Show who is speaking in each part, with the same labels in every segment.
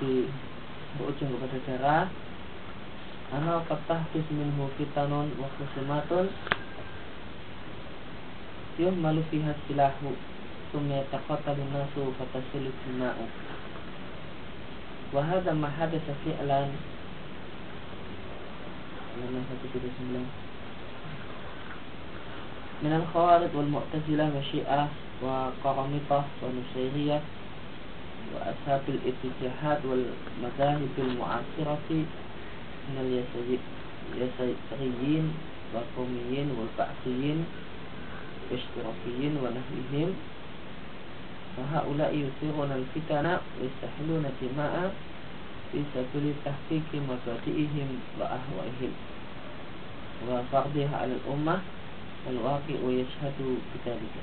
Speaker 1: menjadi berujung kepada darah Anal fatah minhu fitanun wa khusumatun malu fiha silahu Summa yataqatalu nasu fatasilu jima'u Wa hadha ma hadasa fi'lan من الخوارج والمعتزلة والشيعة وقرامطة ونصيرية وأصحاب الاتجاهات والمذاهب المعاصرة من اليساريين والقوميين والبعثيين والاشتراكيين ونحوهم. فهؤلاء يثيرون الفتن ويستحلون الدماء في سبيل تحقيق مبادئهم وأهوائهم. وفرضها على الأمة والواقع يشهد بذلك.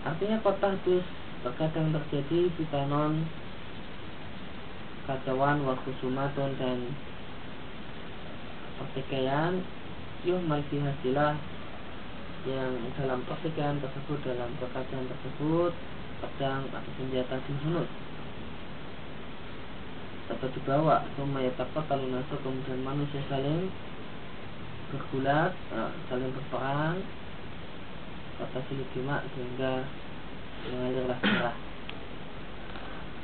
Speaker 1: Artinya kota itu terkadang terjadi fitanon kacauan waktu sumatun dan pertikaian yuh malfi hasilah yang dalam pertikaian tersebut dalam perkacauan tersebut pedang atau senjata dibunuh atau dibawa Suma takut kalau nasuk kemudian manusia saling bergulat eh, saling berperang kata silik sehingga mengalirlah darah.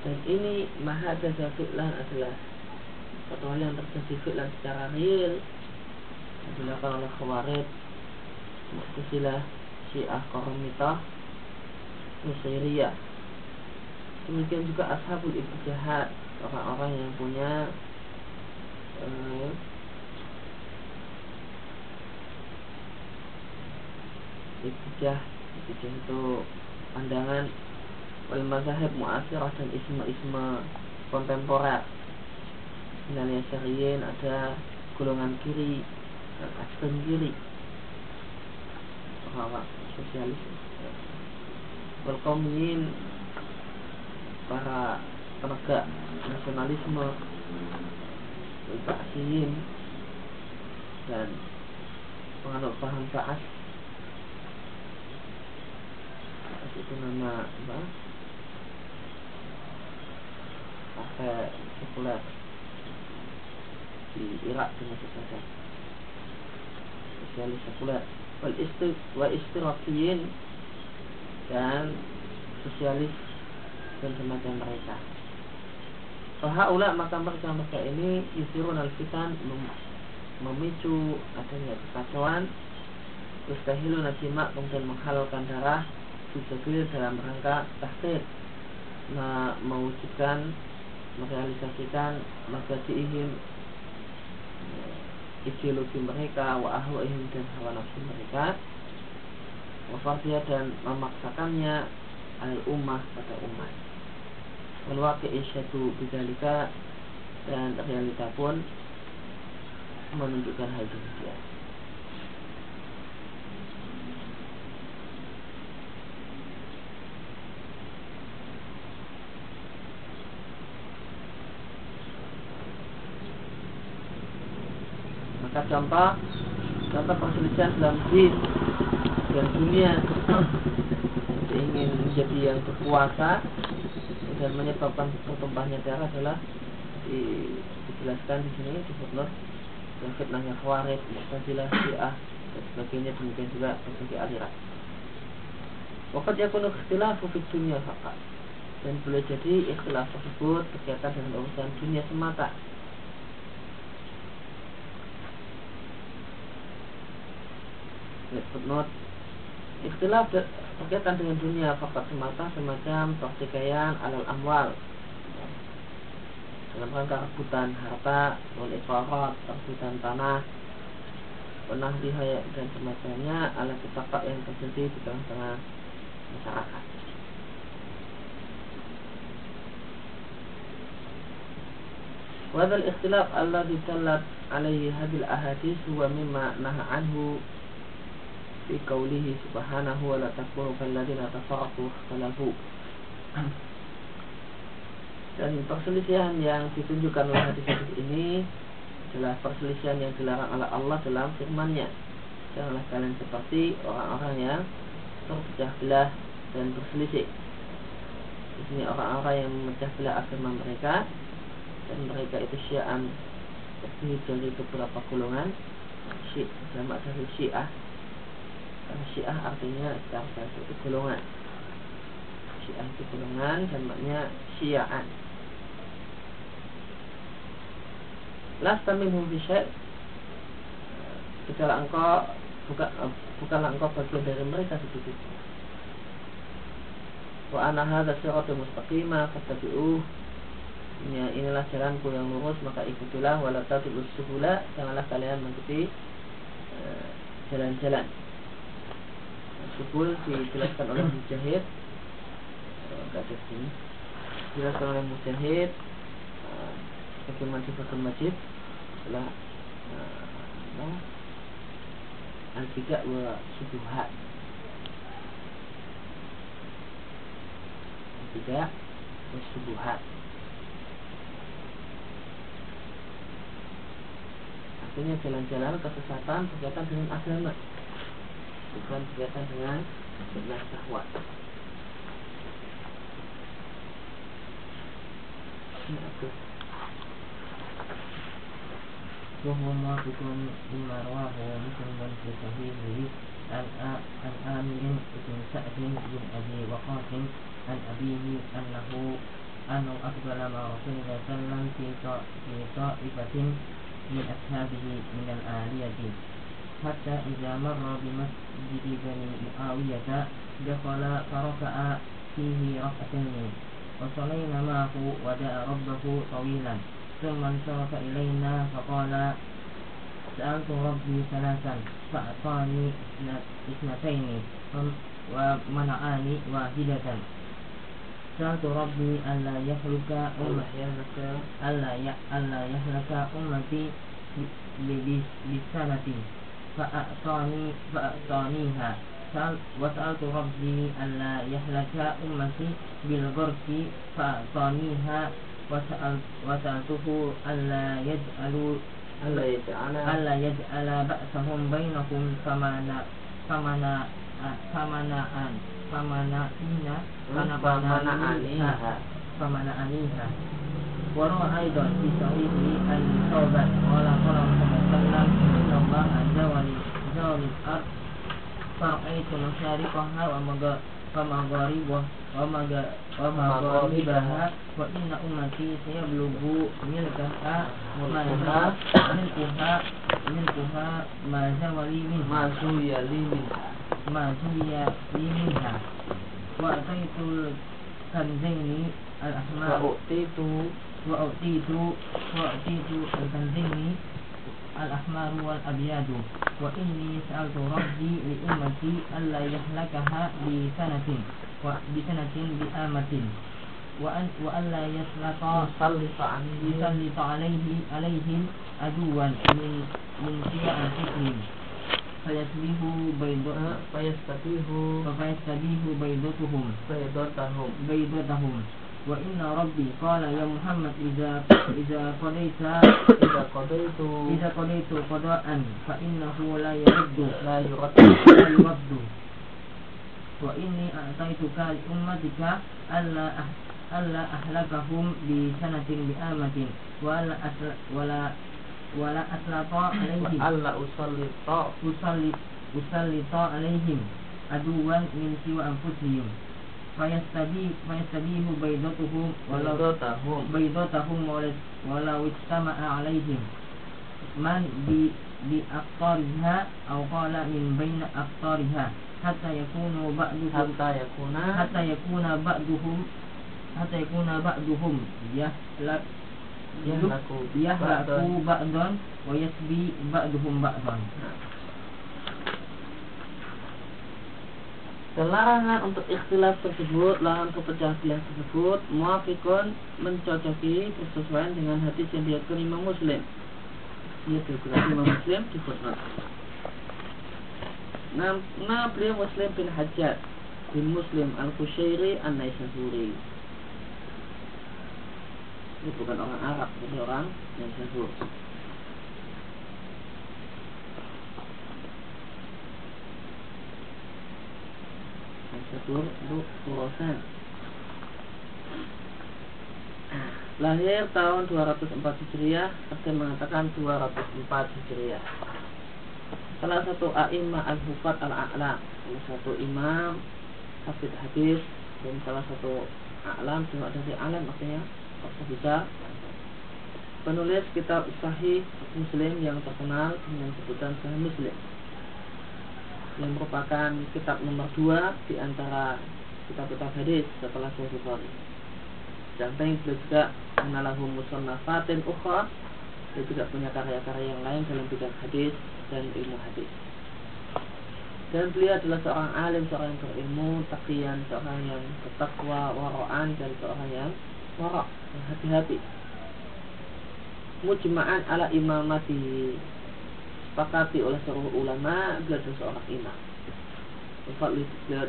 Speaker 1: Dan ini maha fi'lan adalah satu hal yang terjadi secara real. Dilakukan oleh khawarid Mu'tazilah Syiah Qaromitah Nusairiyah. Demikian juga ashabul jahat orang-orang yang punya eh, Ittijah Ittijah itu pandangan wal mazhab muasirah dan isma-isma kontemporer. Misalnya syariyin ada golongan kiri dan ekstrem kiri. Orang sosialis. Wal para penegak nasionalisme. Wal dan penganut paham Ba'as itu nama apa? Partai sekuler. Di Irak dengan saja sosialis sekuler. Wal wa istirakiyin dan sosialis dan semacam mereka. Fahaula maka mereka mereka ini yusirun al-fitan memicu adanya kekacauan. Ustahilu nasimak kemudian menghalalkan darah Fisabil dalam rangka tahqiq mewujudkan merealisasikan mabadi'ihim ideologi mereka wa ahwaihim dan hawa nafsu mereka. Wafatnya dan memaksakannya al ummah pada umat. Wal waqi'i syatu bidalika dan realita pun menunjukkan hal demikian Maka contoh contoh perselisihan dalam din dan dunia. Ingin menjadi yang berkuasa dan menyebabkan pertumpahannya darah adalah di, dijelaskan di sini di footnote yang fitnahnya khawarij, mu'tazilah, syiah dan sebagainya demikian juga berbagai aliran. Wakat yakunu ikhtilafu fid dunia fakat dan boleh jadi ikhtilaf tersebut berkaitan dengan urusan dunia semata footnote ikhtilaf berkaitan dengan dunia fakat semata semacam pertikaian alal amwal. Dalam rangka rebutan harta wal ifarat rebutan tanah pernah dihaya dan semacamnya ala ketapak yang terjadi di tengah-tengah masyarakat. Wadal ikhtilaf Allah ditallat alaihi hadil ahadis huwa mimma naha anhu qawlihi subhanahu wa la takunu kalladzina tafarraqu ikhtalafu dan perselisihan yang ditunjukkan oleh hadis-hadis ini adalah perselisihan yang dilarang oleh Allah dalam firman-Nya. Janganlah kalian seperti orang-orang yang terpecah belah dan berselisih. Ini orang-orang yang memecah belah agama mereka dan mereka itu syian terdiri dari beberapa golongan Syi, jamak dari syiah syiah artinya secara bahasa itu golongan. Syiah itu golongan jamaknya syiaan. Lasta minhum bisyai Tidaklah engkau bukan bukanlah engkau bagian dari mereka sedikit. Wa ana hadza siratal mustaqima fattabi'uh Ya, inilah jalanku yang lurus maka ikutilah wala tabi'us subula janganlah kalian mengikuti eh, jalan-jalan. uh, subul dijelaskan oleh mujahid. Enggak ada sini. Dijelaskan oleh mujahid uh, bagaimana di Fathul Majid setelah uh, al-bidah wa subuhat. Al-bidah wa subuhat. Artinya jalan-jalan kesesatan berkaitan dengan agama bukan berkaitan dengan fitnah syahwat
Speaker 2: وهو موافق لما رواه مسلم في صحيحه عن عن عامر بن سعد بن ابي وقاص عن ابيه انه انه اقبل مع رسول الله صلى الله عليه وسلم في طائفه من اصحابه من الآلية حتى إذا مر بمسجد بني معاوية دخل فركع فيه ركعتين وصلينا معه ودعا ربه طويلا ثم انصرف إلينا فقال سألت ربي ثلاثا فأعطاني اثنتين ومنعاني واحدة. سألت ربي ألا يهلك. أمتي ألا يهلك أمتي بسنة فأعطاني فأعطانيها. وسألت ربي ألا يهلك أمتي بالغرق فأعطانيها. وسألته ألا يجعل
Speaker 1: ألا يجعل
Speaker 2: ألا يجعل بأسهم بينكم كما كما كما فمنعنا فمنعنيها فمنعنيها وروى أيضا في صحيح أن ثوبان قال قال محمد صلى الله عليه وسلم إن الله زوال زوال الأرض فرأيت مشارقها ومغاربها ومغاربها وإن أمتي سيبلغ ملكها ملكها ملكها ملكها ما زوال منها
Speaker 1: ما زوي لي منها
Speaker 2: ما زوي لي منها وأتيت الكنزين الأحمر
Speaker 1: وأعطيت
Speaker 2: وأعطيت وأعطيت الكنزين الأحمر والأبيض وإني سألت ربي لأمتي ألا يهلكها بسنة بسنة بآمة وأن وألا يسلط يسلط عليه. عليهم عدوا من من شيع الفكر. فيسبيه بيض
Speaker 1: فيستبيه
Speaker 2: بيضتهم.
Speaker 1: بيضتهم.
Speaker 2: wa inna rabbi qala ya Muhammad idza idza qadaita
Speaker 1: idza qadaitu
Speaker 2: idza qadaitu qada'an fa innahu la
Speaker 1: yuraddu. La
Speaker 2: yuraddu. Wa inni a'taituka li ummatika alla ah, alla ahlakahum bi sanatin bi amatin wa
Speaker 1: la asla
Speaker 2: wa la wa alla usallita usallita usallita alaihim aduwan min siwa anfusihim fayastabi fayastabihu baydatuhum walau
Speaker 1: baydatuhum
Speaker 2: walau istama'a alaihim man bi bi aqtariha aw qala min baina aqtariha hatta yakunu ba'duhum
Speaker 1: hatta yakuna
Speaker 2: hatta yakuna ba'duhum hatta yakuna ba'duhum yahlak yahlaku yahlaku ba'dan wa yasbi ba'duhum ba'dan
Speaker 1: Dan larangan untuk ikhtilaf tersebut, larangan kepercayaan tersebut, muafikun mencocoki bersesuaian dengan hadis yang diriwayatkan Imam Muslim. Ia berarti Imam Muslim di footnote. Nah beliau Muslim bin Hajjat bin Muslim Al-Kushairi An-Naisaburi. Ini bukan orang Arab, ini orang Naisabur. Khurasan lahir tahun 204 Hijriah ada mengatakan 204 Hijriah. Salah satu a'imah al-hufat al-a'lam salah satu imam hafid hadis dan salah satu a'lam juga dari alam artinya bisa penulis kitab sahih muslim yang terkenal dengan sebutan sahih muslim yang merupakan kitab nomor dua di antara kitab-kitab hadis setelah Sahih Bukhari. Dan beliau juga menalahu musannafatin ukhra dia juga punya karya-karya yang lain dalam bidang hadis dan ilmu hadis. Dan beliau adalah seorang alim, seorang yang berilmu, takian, seorang yang bertakwa, waraan, dan seorang yang yang hati-hati. Mujma'an ala imamati disepakati oleh seluruh ulama beliau seorang imam dan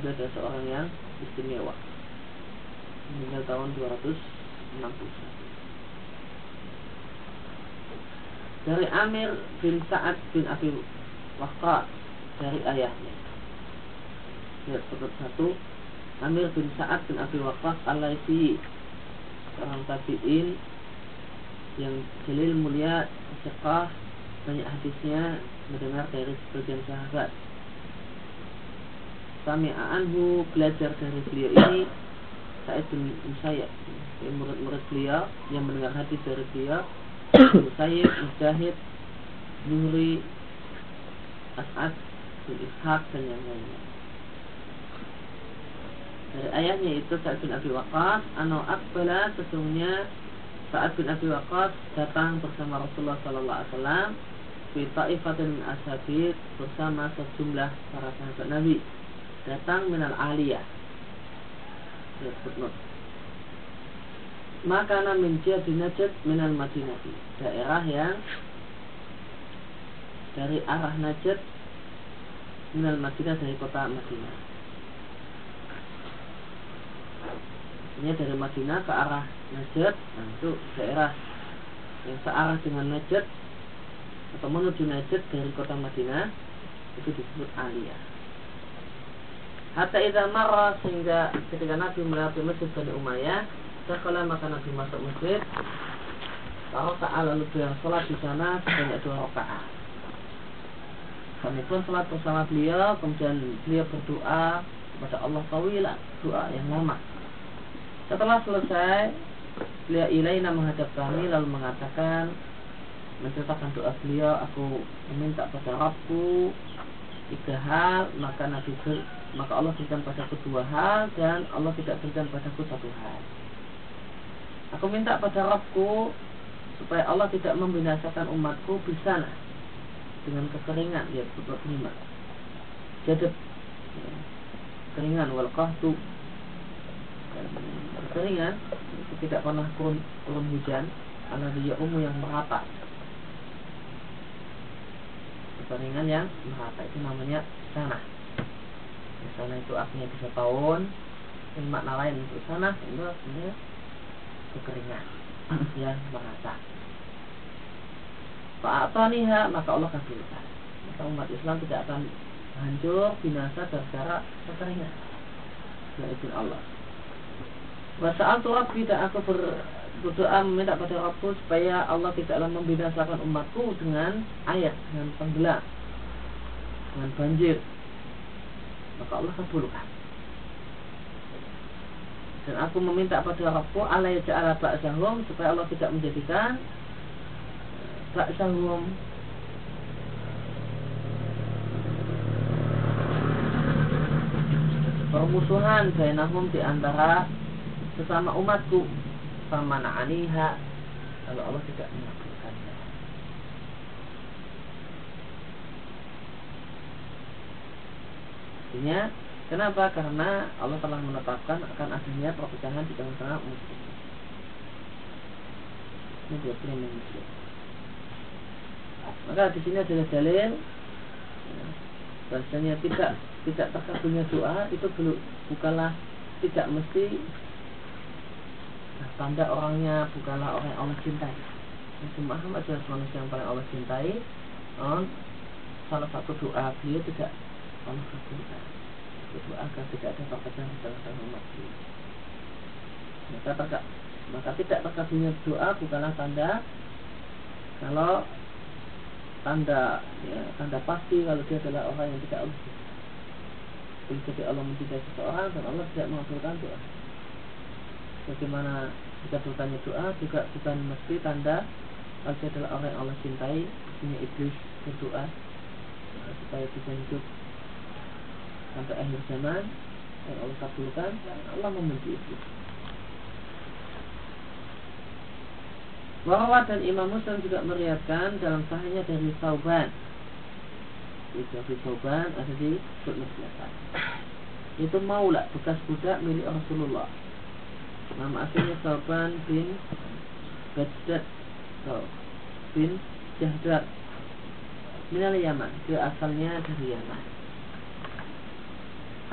Speaker 1: beliau seorang yang istimewa. Meninggal tahun 261 dari Amir bin Sa'ad bin Abi Waqqas dari ayahnya. Lihat seperti satu. Amir bin Sa'ad bin Abi Waqqas al-Laisi seorang tabi'in yang jalil mulia sekah banyak hadisnya mendengar dari sebagian sahabat. Sami anhu belajar dari beliau ini Sa'id bin Musayyab murid-murid beliau yang mendengar hadis dari beliau Musayyib, Mujahid, Nuhri, As'ad bin Ishaq dan yang lainnya dari ayahnya itu Sa'id bin Abi Waqqas Ano akbala sesungguhnya Sa'ad bin Abi Waqqas datang bersama Rasulullah Sallallahu Alaihi Wasallam fi ta'ifatin ashabid bersama sejumlah para sahabat Nabi datang minal aliyah. Maka min jadi Najd minal Madinah. Daerah yang dari arah Najd minal Madinah dari kota Madinah. Ini dari Madinah ke arah Najd nah itu daerah yang searah dengan Najd atau menuju Najd dari kota Madinah itu disebut Aliyah. Hatta idza marra sehingga ketika Nabi melewati masjid Bani Umayyah, sekolah maka Nabi masuk masjid. Kalau ta'ala lalu beliau sholat di sana sebanyak dua rakaat. Kami pun sholat bersama beliau, kemudian beliau berdoa kepada Allah Tawilah, doa yang lama. Setelah selesai, beliau ilaina menghadap kami lalu mengatakan, menceritakan doa beliau aku meminta pada Rabbku tiga hal maka Nabi ber, maka Allah berikan padaku dua hal dan Allah tidak berikan padaku satu hal. Aku minta pada Rabbku supaya Allah tidak membinasakan umatku di sana dengan kekeringan ya sebab lima jadi kekeringan wal qahtu kekeringan itu tidak pernah turun, turun hujan. Karena dia umum yang merata kekeringan yang merata itu namanya sana sana itu artinya bisa tahun ini makna lain untuk sana itu artinya kekeringan. Yang merata Fa'ataniha maka Allah kabulkan. Maka umat Islam tidak akan hancur binasa gara-gara kekeringan. Yaitu Allah. Wasa'al tu Rabbi dan aku ber, berdoa meminta pada Rabbu supaya Allah tidaklah membinasakan umatku dengan air, dengan tenggelam, dengan banjir. Maka Allah kabulkan. Dan aku meminta pada Rabbu Allah ja'ala ba'sahum supaya Allah tidak menjadikan eh, ba'sahum permusuhan bainahum di antara sesama umatku sama aniha kalau Allah tidak mengabulkannya. Artinya kenapa? Karena Allah telah menetapkan akan adanya perpecahan di tengah-tengah umat Ini dua yang muslim. Maka di sini adalah dalil ya, bahasanya tidak tidak terkabulnya doa itu bukanlah tidak mesti Nah, tanda orangnya bukanlah orang yang Allah cintai. Nabi Muhammad adalah manusia yang paling Allah cintai. Oh, salah satu doa beliau tidak Allah kabulkan. Doa agar tidak ada perpecahan di tengah-tengah umat beliau. Maka terkak maka tidak terkabulnya doa bukanlah tanda kalau tanda ya, tanda pasti kalau dia adalah orang yang tidak Allah jadi Allah mencintai seseorang dan Allah tidak mengabulkan doa. Bagaimana jika bertanya doa juga bukan mesti tanda dia adalah orang yang Allah cintai, punya iblis berdoa nah, supaya bisa hidup sampai akhir zaman yang Allah kabulkan, Allah membenci iblis. Warawat dan Imam Muslim juga meriatkan dalam sahihnya dari Sauban. Dari Sauban ada di belakang. Itu maula bekas budak milik Rasulullah. Nama aslinya Sauban bin Bajdad. Bin Jahdar Minal Yaman Dia asalnya dari Yaman.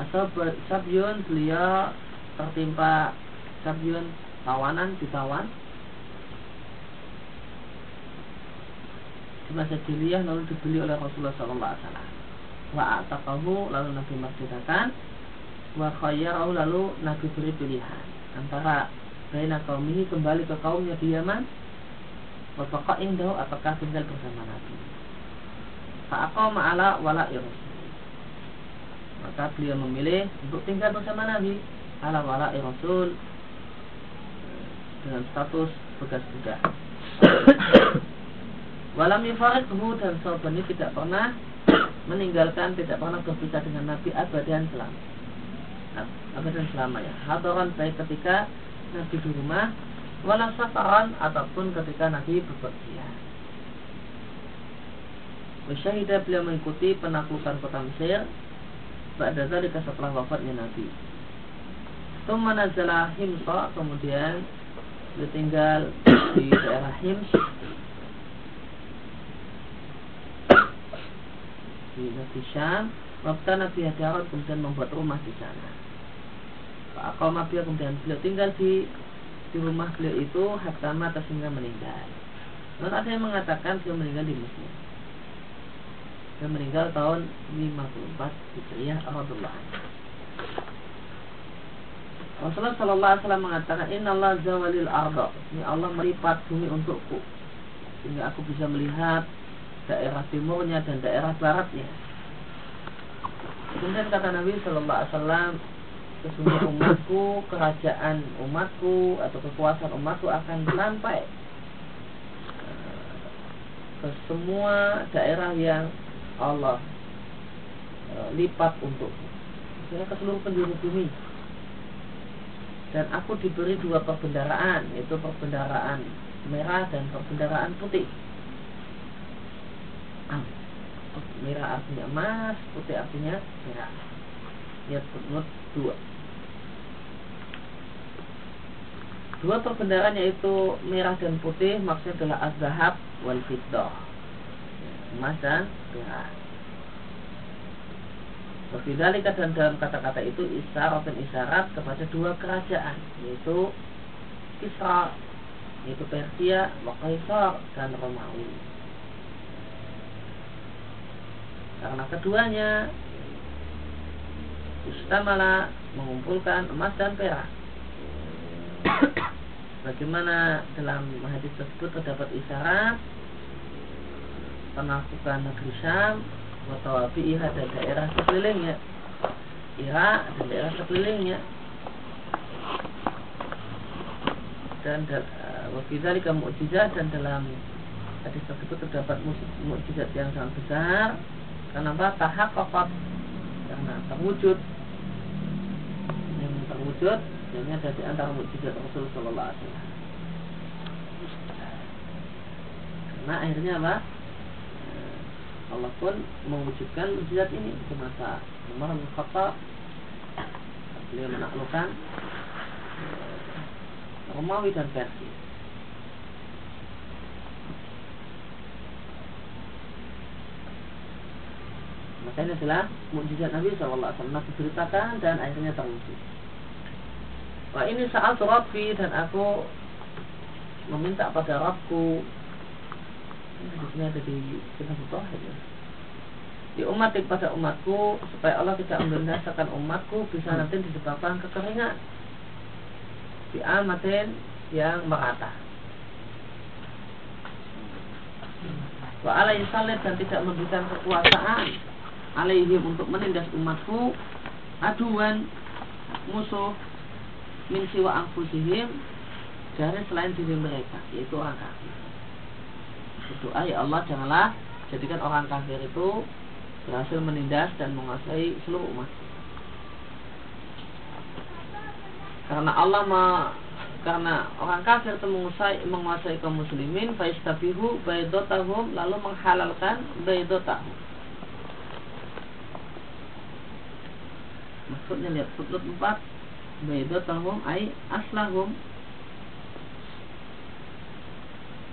Speaker 1: Asal Sabyun beliau tertimpa Sabyun tawanan ditawan di masa jahiliyah lalu dibeli oleh Rasulullah SAW. Wa ataqahu lalu Nabi merdekakan. Wa khayyarahu lalu Nabi beri pilihan antara baina kaumihi kembali ke kaumnya di Yaman wa baqa indahu apakah tinggal bersama Nabi. Fa'aqama ala wala Maka beliau memilih untuk tinggal bersama Nabi ala wala Rasul dengan status bekas budak. Walam yufarikuhu dan sahabat ini tidak pernah meninggalkan, tidak pernah berpisah dengan Nabi abadan selama. Abadan selamanya. Hadaran baik ketika Nabi di rumah, walau safaran ataupun ketika Nabi bepergian. Wasyahidah beliau mengikuti penaklukan kota Mesir pada zalika setelah wafatnya Nabi. Tumma nazalah Himsa kemudian dia tinggal di daerah Hims di negeri Syam Waktu Nabi Hadarot kemudian membuat rumah di sana Pak Akal kemudian beliau tinggal di di rumah beliau itu hatta mata sehingga meninggal. Dan ada yang mengatakan beliau meninggal di Mesir. Dia meninggal tahun 54 Hijriah Rasulullah. Rasulullah Sallallahu Alaihi Wasallam mengatakan Inna Allah zawalil ardo Ini Allah melipat bumi untukku Sehingga aku bisa melihat daerah timurnya dan daerah baratnya. Kemudian kata Nabi Shallallahu Alaihi Wasallam, sesungguhnya umatku, kerajaan umatku atau kekuasaan umatku akan sampai eh, ke semua daerah yang Allah eh, lipat untukku. Maksudnya ke seluruh penjuru bumi. Dan aku diberi dua perbendaraan, yaitu perbendaraan merah dan perbendaraan putih merah artinya emas putih artinya merah lihat footnote dua dua perbendaharaan yaitu merah dan putih maksudnya adalah az-zahab wal fiddah. Emas dan perak Wafidhalika dan dalam kata-kata itu isyarat dan isyarat kepada dua kerajaan yaitu Isra yaitu Persia, Wakaisar dan Romawi. Karena keduanya Istamala mengumpulkan emas dan perak Bagaimana dalam hadis tersebut terdapat isyarat penaklukan negeri Syam Watawabi'iha dan daerah sekelilingnya. Irak dan daerah sekelilingnya. Dan eh, wakidari kamu mukjizat dan dalam hadis tersebut terdapat mukjizat yang sangat besar. Kenapa? Tahaqqaqat. Karena terwujud. Yang terwujud ini ada di antara mukjizat Rasul Sallallahu Alaihi Wasallam. Karena akhirnya apa? Allah pun mewujudkan mukjizat ini di masa Umar bin Khattab beliau menaklukkan Romawi dan Persia. Maka ini adalah mukjizat Nabi SAW Nabi ceritakan dan akhirnya terwujud Wah ini saat Rabbi dan aku meminta pada Rabbku ini ada di kitab Tauhid ya. Di umat pada umatku supaya Allah tidak membinasakan umatku bisa nanti disebabkan kekeringan. Di amatin yang merata. Wa alaihi salit dan tidak memberikan kekuasaan alaihim untuk menindas umatku aduan musuh min siwa angfusihim dari selain diri mereka yaitu orang kafir. Berdoa ya Allah janganlah jadikan orang kafir itu berhasil menindas dan menguasai seluruh umat. Karena Allah ma, karena orang kafir itu menguasai, menguasai kaum muslimin faistabihu baidotahum lalu menghalalkan baidotahum maksudnya lihat footnote 4 baidotahum ay aslahum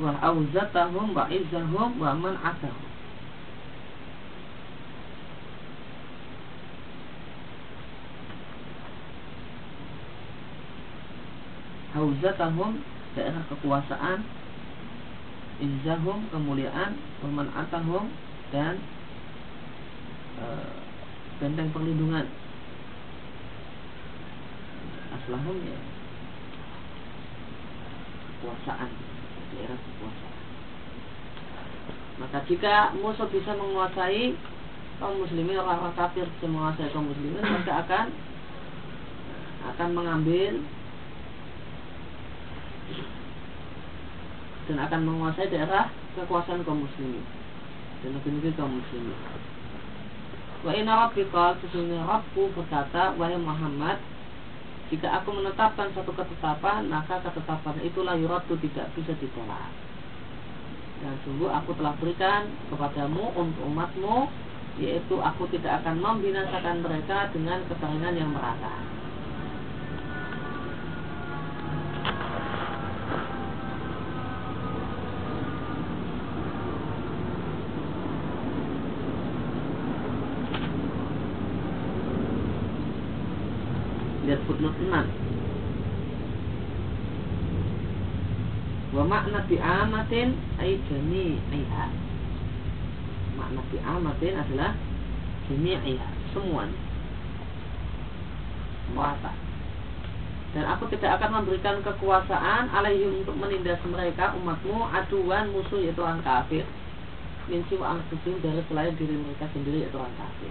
Speaker 1: wa auzatahum wa izzahum wa man'atahum hauzatahum daerah kekuasaan. izzahum kemuliaan. waman atahum dan e, benteng perlindungan aslahum ya kekuasaan. Daerah kekuasaan. Maka jika musuh bisa menguasai kaum muslimin orang-orang kafir bisa menguasai kaum muslimin maka akan akan mengambil dan akan menguasai daerah kekuasaan kaum muslimin dan negeri-negeri kaum muslimin. Wa inna rabbika sesungguhnya Rabbku berkata wahai Muhammad jika aku menetapkan satu ketetapan, maka ketetapan itulah yuratu tidak bisa ditolak. Dan sungguh aku telah berikan kepadamu untuk umatmu, yaitu aku tidak akan membinasakan mereka dengan kekeringan yang merata. lihat footnote 6 wa makna amatin ay jami'iha makna amatin adalah jami'iha semuanya. Merata dan aku tidak akan memberikan kekuasaan alaihim untuk menindas mereka umatmu aduan musuh yaitu orang kafir. Min siwa dari selain diri mereka sendiri yaitu orang kafir.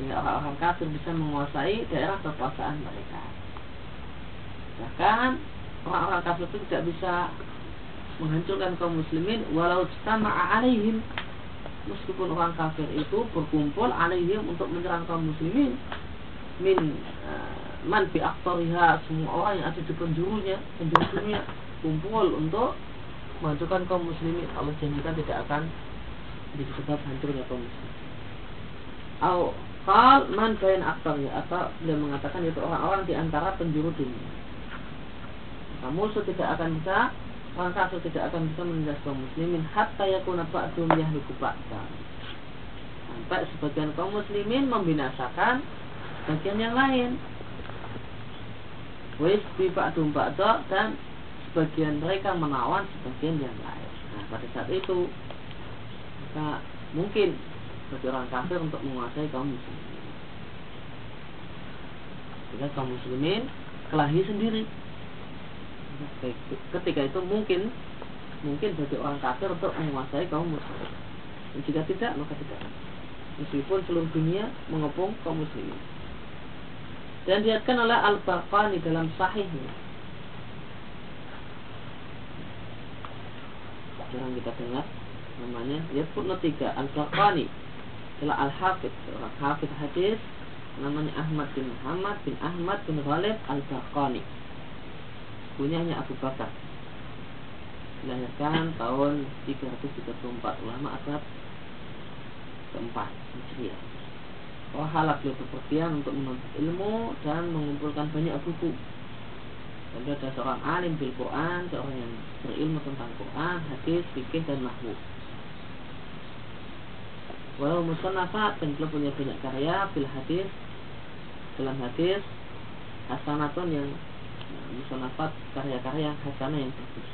Speaker 1: Sehingga orang-orang kafir bisa menguasai daerah kekuasaan mereka. Bahkan orang-orang kafir itu tidak bisa menghancurkan kaum muslimin walau sama alaihim. Meskipun orang kafir itu berkumpul alaihim untuk menyerang kaum muslimin min uh, man fi aktoriha semua orang yang ada di penjurunya penjurunya kumpul untuk menghancurkan kaum muslimin. Allah janjikan tidak akan jadi sebab hancurnya kaum muslimin. Kal man bain ya atau beliau mengatakan itu orang-orang di antara penjuru dunia. Kamu tidak akan bisa orang kafir tidak akan bisa menindas kaum muslimin hatta yakuna ba'dum yahliku ba'da. Sampai sebagian kaum muslimin membinasakan bagian yang lain. Wis bi ba'dum ba'da dan sebagian mereka menawan sebagian yang lain. Nah, pada saat itu maka mungkin bagi orang kafir untuk menguasai kaum muslimin. Jika kaum muslimin kelahi sendiri. Ketika itu mungkin mungkin bagi orang kafir untuk menguasai kaum muslimin. Dan jika tidak maka tidak. Meskipun seluruh dunia mengepung kaum muslimin. Dan diatkan oleh Al-Baqani dalam sahihnya. Jarang kita dengar namanya ya footnote 3 Al-Baqani adalah Al-Hafidh seorang hafidh hadis namanya Ahmad bin Muhammad bin Ahmad bin Ghalib Al-Baqani punyanya Abu Bakar. Dilahirkan tahun 334 ulama abad keempat Hijriah. Wahala beliau berpergian untuk menuntut ilmu dan mengumpulkan banyak buku. Dan adalah seorang alim bil Quran, seorang yang berilmu tentang Quran, hadis, fikih dan mahwu walau musannafat dan beliau punya banyak karya bil hadis dalam hadis hasanatun yang musannafat karya-karya hasanah yang bagus.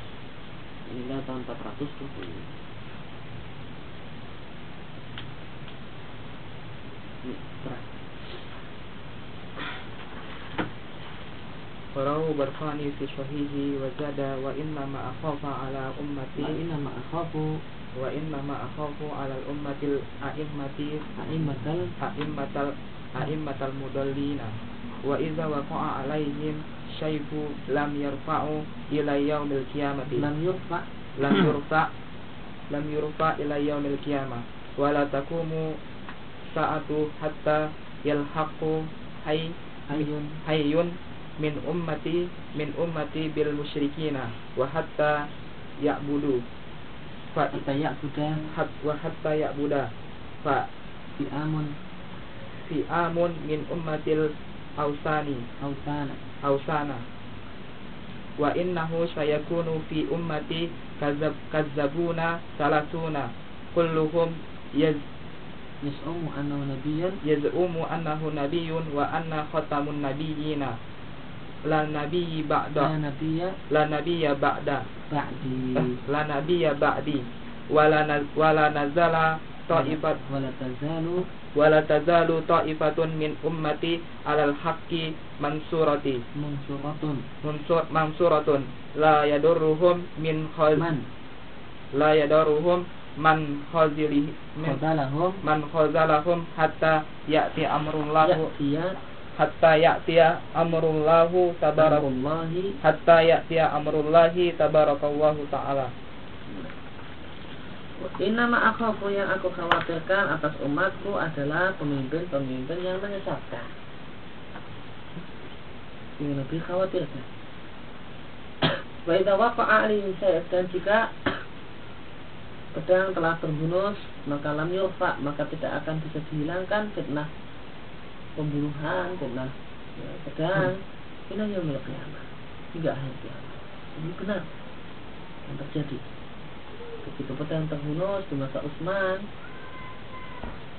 Speaker 1: Inilah tahun 420 ini berat.
Speaker 3: Warahu barfani fi sahihi wa zada wa inna ma akhafa ala ummati.
Speaker 1: Wa inna ma akhafu.
Speaker 3: Wa inna ma akhafu ala syaifu lam yarfa'u ila yaumil qiyamati.
Speaker 1: Lam yurfa.
Speaker 3: Lam yurfa. Lam yurfa ila yaumil qiyamah. Wa la takumu sa'atu hatta yalhaqu hay
Speaker 1: ayun
Speaker 3: hayyun min ummati min ummati bil musyrikina. Wa hatta ya'budu. Fa
Speaker 1: kata ya sudah
Speaker 3: hat wa hatta ya'buda. Fa
Speaker 1: fi amun.
Speaker 3: fi amun min ummatil ausani
Speaker 1: autana
Speaker 3: ausana wa innahu sayakunu fi ummati kazab kazzabuna salasuna kulluhum yaz
Speaker 1: yas'umu annahu nabiyyun
Speaker 3: yaz'umu annahu nabiyyun wa anna khatamun nabiyyina la nabiyyi
Speaker 1: la
Speaker 3: ba'da
Speaker 1: nabiyya
Speaker 3: la nabiyya ba'da
Speaker 1: ba'di
Speaker 3: Eh, la nabiyya ba'di ta'ifat.
Speaker 1: Wala tazalu.
Speaker 3: Wala tazalu ta'ifatun min ummati alal haqqi mansurati.
Speaker 1: Mansuratun.
Speaker 3: Mansur mansuratun. La yadurruhum min khaz
Speaker 1: man.
Speaker 3: La yadurruhum man khazilihi min
Speaker 1: qadalahum
Speaker 3: man khazalahum hatta ya'ti amrullahu
Speaker 1: ya'tiya.
Speaker 3: hatta ya'tiya amrullahu tabarak
Speaker 1: Allahi
Speaker 3: hatta ya'tiya amrullahi tabarakallahu ta'ala
Speaker 1: Inama akhafu yang aku khawatirkan atas umatku adalah pemimpin-pemimpin yang menyesatkan. Ini lebih khawatirkan. Wa idza waqa'a alaihim syai' dan jika pedang telah terbunuh maka lam yurfa maka tidak akan bisa dihilangkan fitnah pembunuhan fitnah ya, pedang ila yaumil qiyamah hingga akhir kiamat ini benar yang terjadi begitu pedang terbunuh di masa Utsman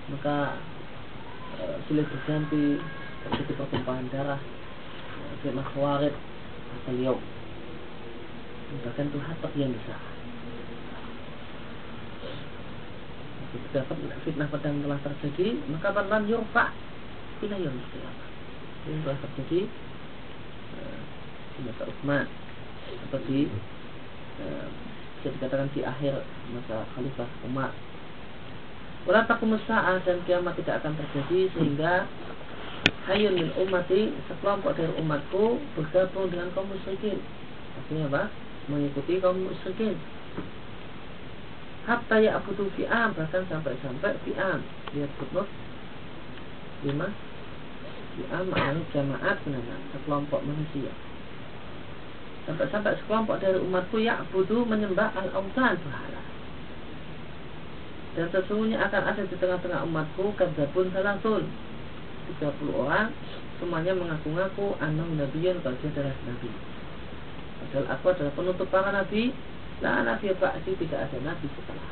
Speaker 1: maka e, silih berganti. Terjadi pertumpahan darah. E, fitnah khawarij beliau bahkan itu hatak yang besar ketika fitnah pedang telah terjadi maka lam yurfa ila yaumil qiyamah ini telah terjadi eh, di masa Utsman eh, bisa dikatakan di akhir masa Khalifah Umar Wala taqumus sa'ah dan kiamat tidak akan terjadi sehingga hayun min ummati sekelompok dari umatku bergabung dengan kaum musyrikin. Artinya apa? Mengikuti kaum musyrikin. Hatta ya abudu fi'am bahkan sampai-sampai fi'am. Lihat footnote 5 Fi'am maknanya jamaat benar sekelompok manusia. Sampai-sampai sekelompok dari umatku ya abudu menyembah al-awtan berhala dan sesungguhnya akan ada di tengah-tengah umatku kadzabun salasun. 30 orang semuanya mengaku-ngaku anam nabiyun kalau dia adalah nabi. Padahal aku adalah penutup para nabi. La nabi ba'di tidak ada nabi setelah.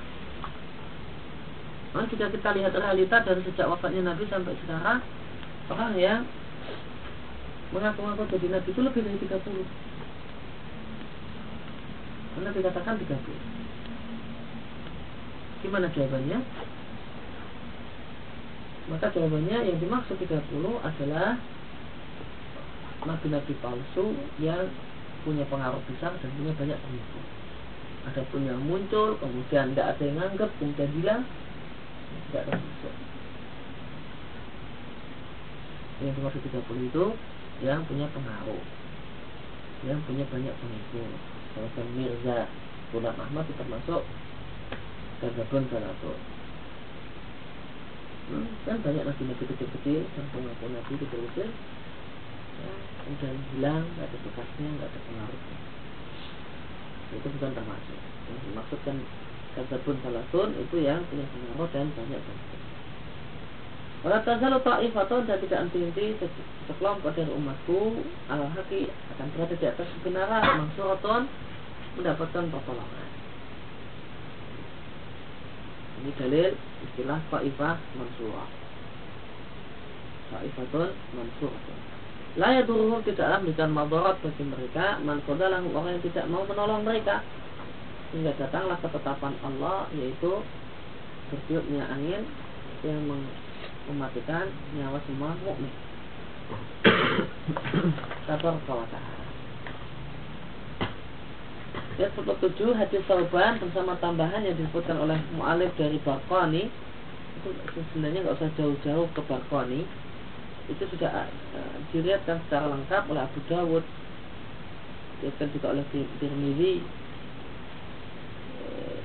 Speaker 1: Nah, jika kita lihat realita dari sejak wafatnya Nabi sampai sekarang. Orang yang mengaku-ngaku jadi Nabi itu lebih dari 30 Karena dikatakan 30 Gimana jawabannya? Maka jawabannya yang dimaksud 30 adalah Nabi-nabi palsu yang punya pengaruh besar dan punya banyak pengikut. Ada pun yang muncul, kemudian tidak ada yang nganggap, kemudian hilang, tidak termasuk. Yang dimaksud 30 itu yang punya pengaruh, yang punya banyak pengikut. Kalau Mirza Ghulam Ahmad itu termasuk Kadzabun Salatun hmm, Kan banyak nabi-nabi kecil-kecil Dan pengaku nabi kecil-kecil. Ya, Kemudian hilang Gak ada bekasnya, gak ada pengaruhnya. Itu bukan termasuk. Yang dimaksudkan Kadzabun Salatun Itu yang punya pengaruh dan banyak pengikut Wala tazalu ta'ifatun dan tidak henti-henti sekelompok dari umatku al haki akan berada di atas kebenaran mansuratun mendapatkan pertolongan. Ini dalil istilah Fa'ifah Mansurah Fa'ifatun Mansurah La yaduruhum tidaklah memberikan madarat bagi mereka Man orang yang tidak mau menolong mereka. Hingga datanglah ketetapan Allah Yaitu bertiupnya angin Yang mematikan nyawa semua mukmin. Tabaraka Ya 47 hadis Sauban bersama tambahan yang disebutkan oleh mu'alif dari Barqani. Itu sebenarnya nggak usah jauh-jauh ke Barqani. Itu sudah uh, dilihatkan secara lengkap oleh Abu Dawud. Dilihatkan juga oleh Tirmidzi eh,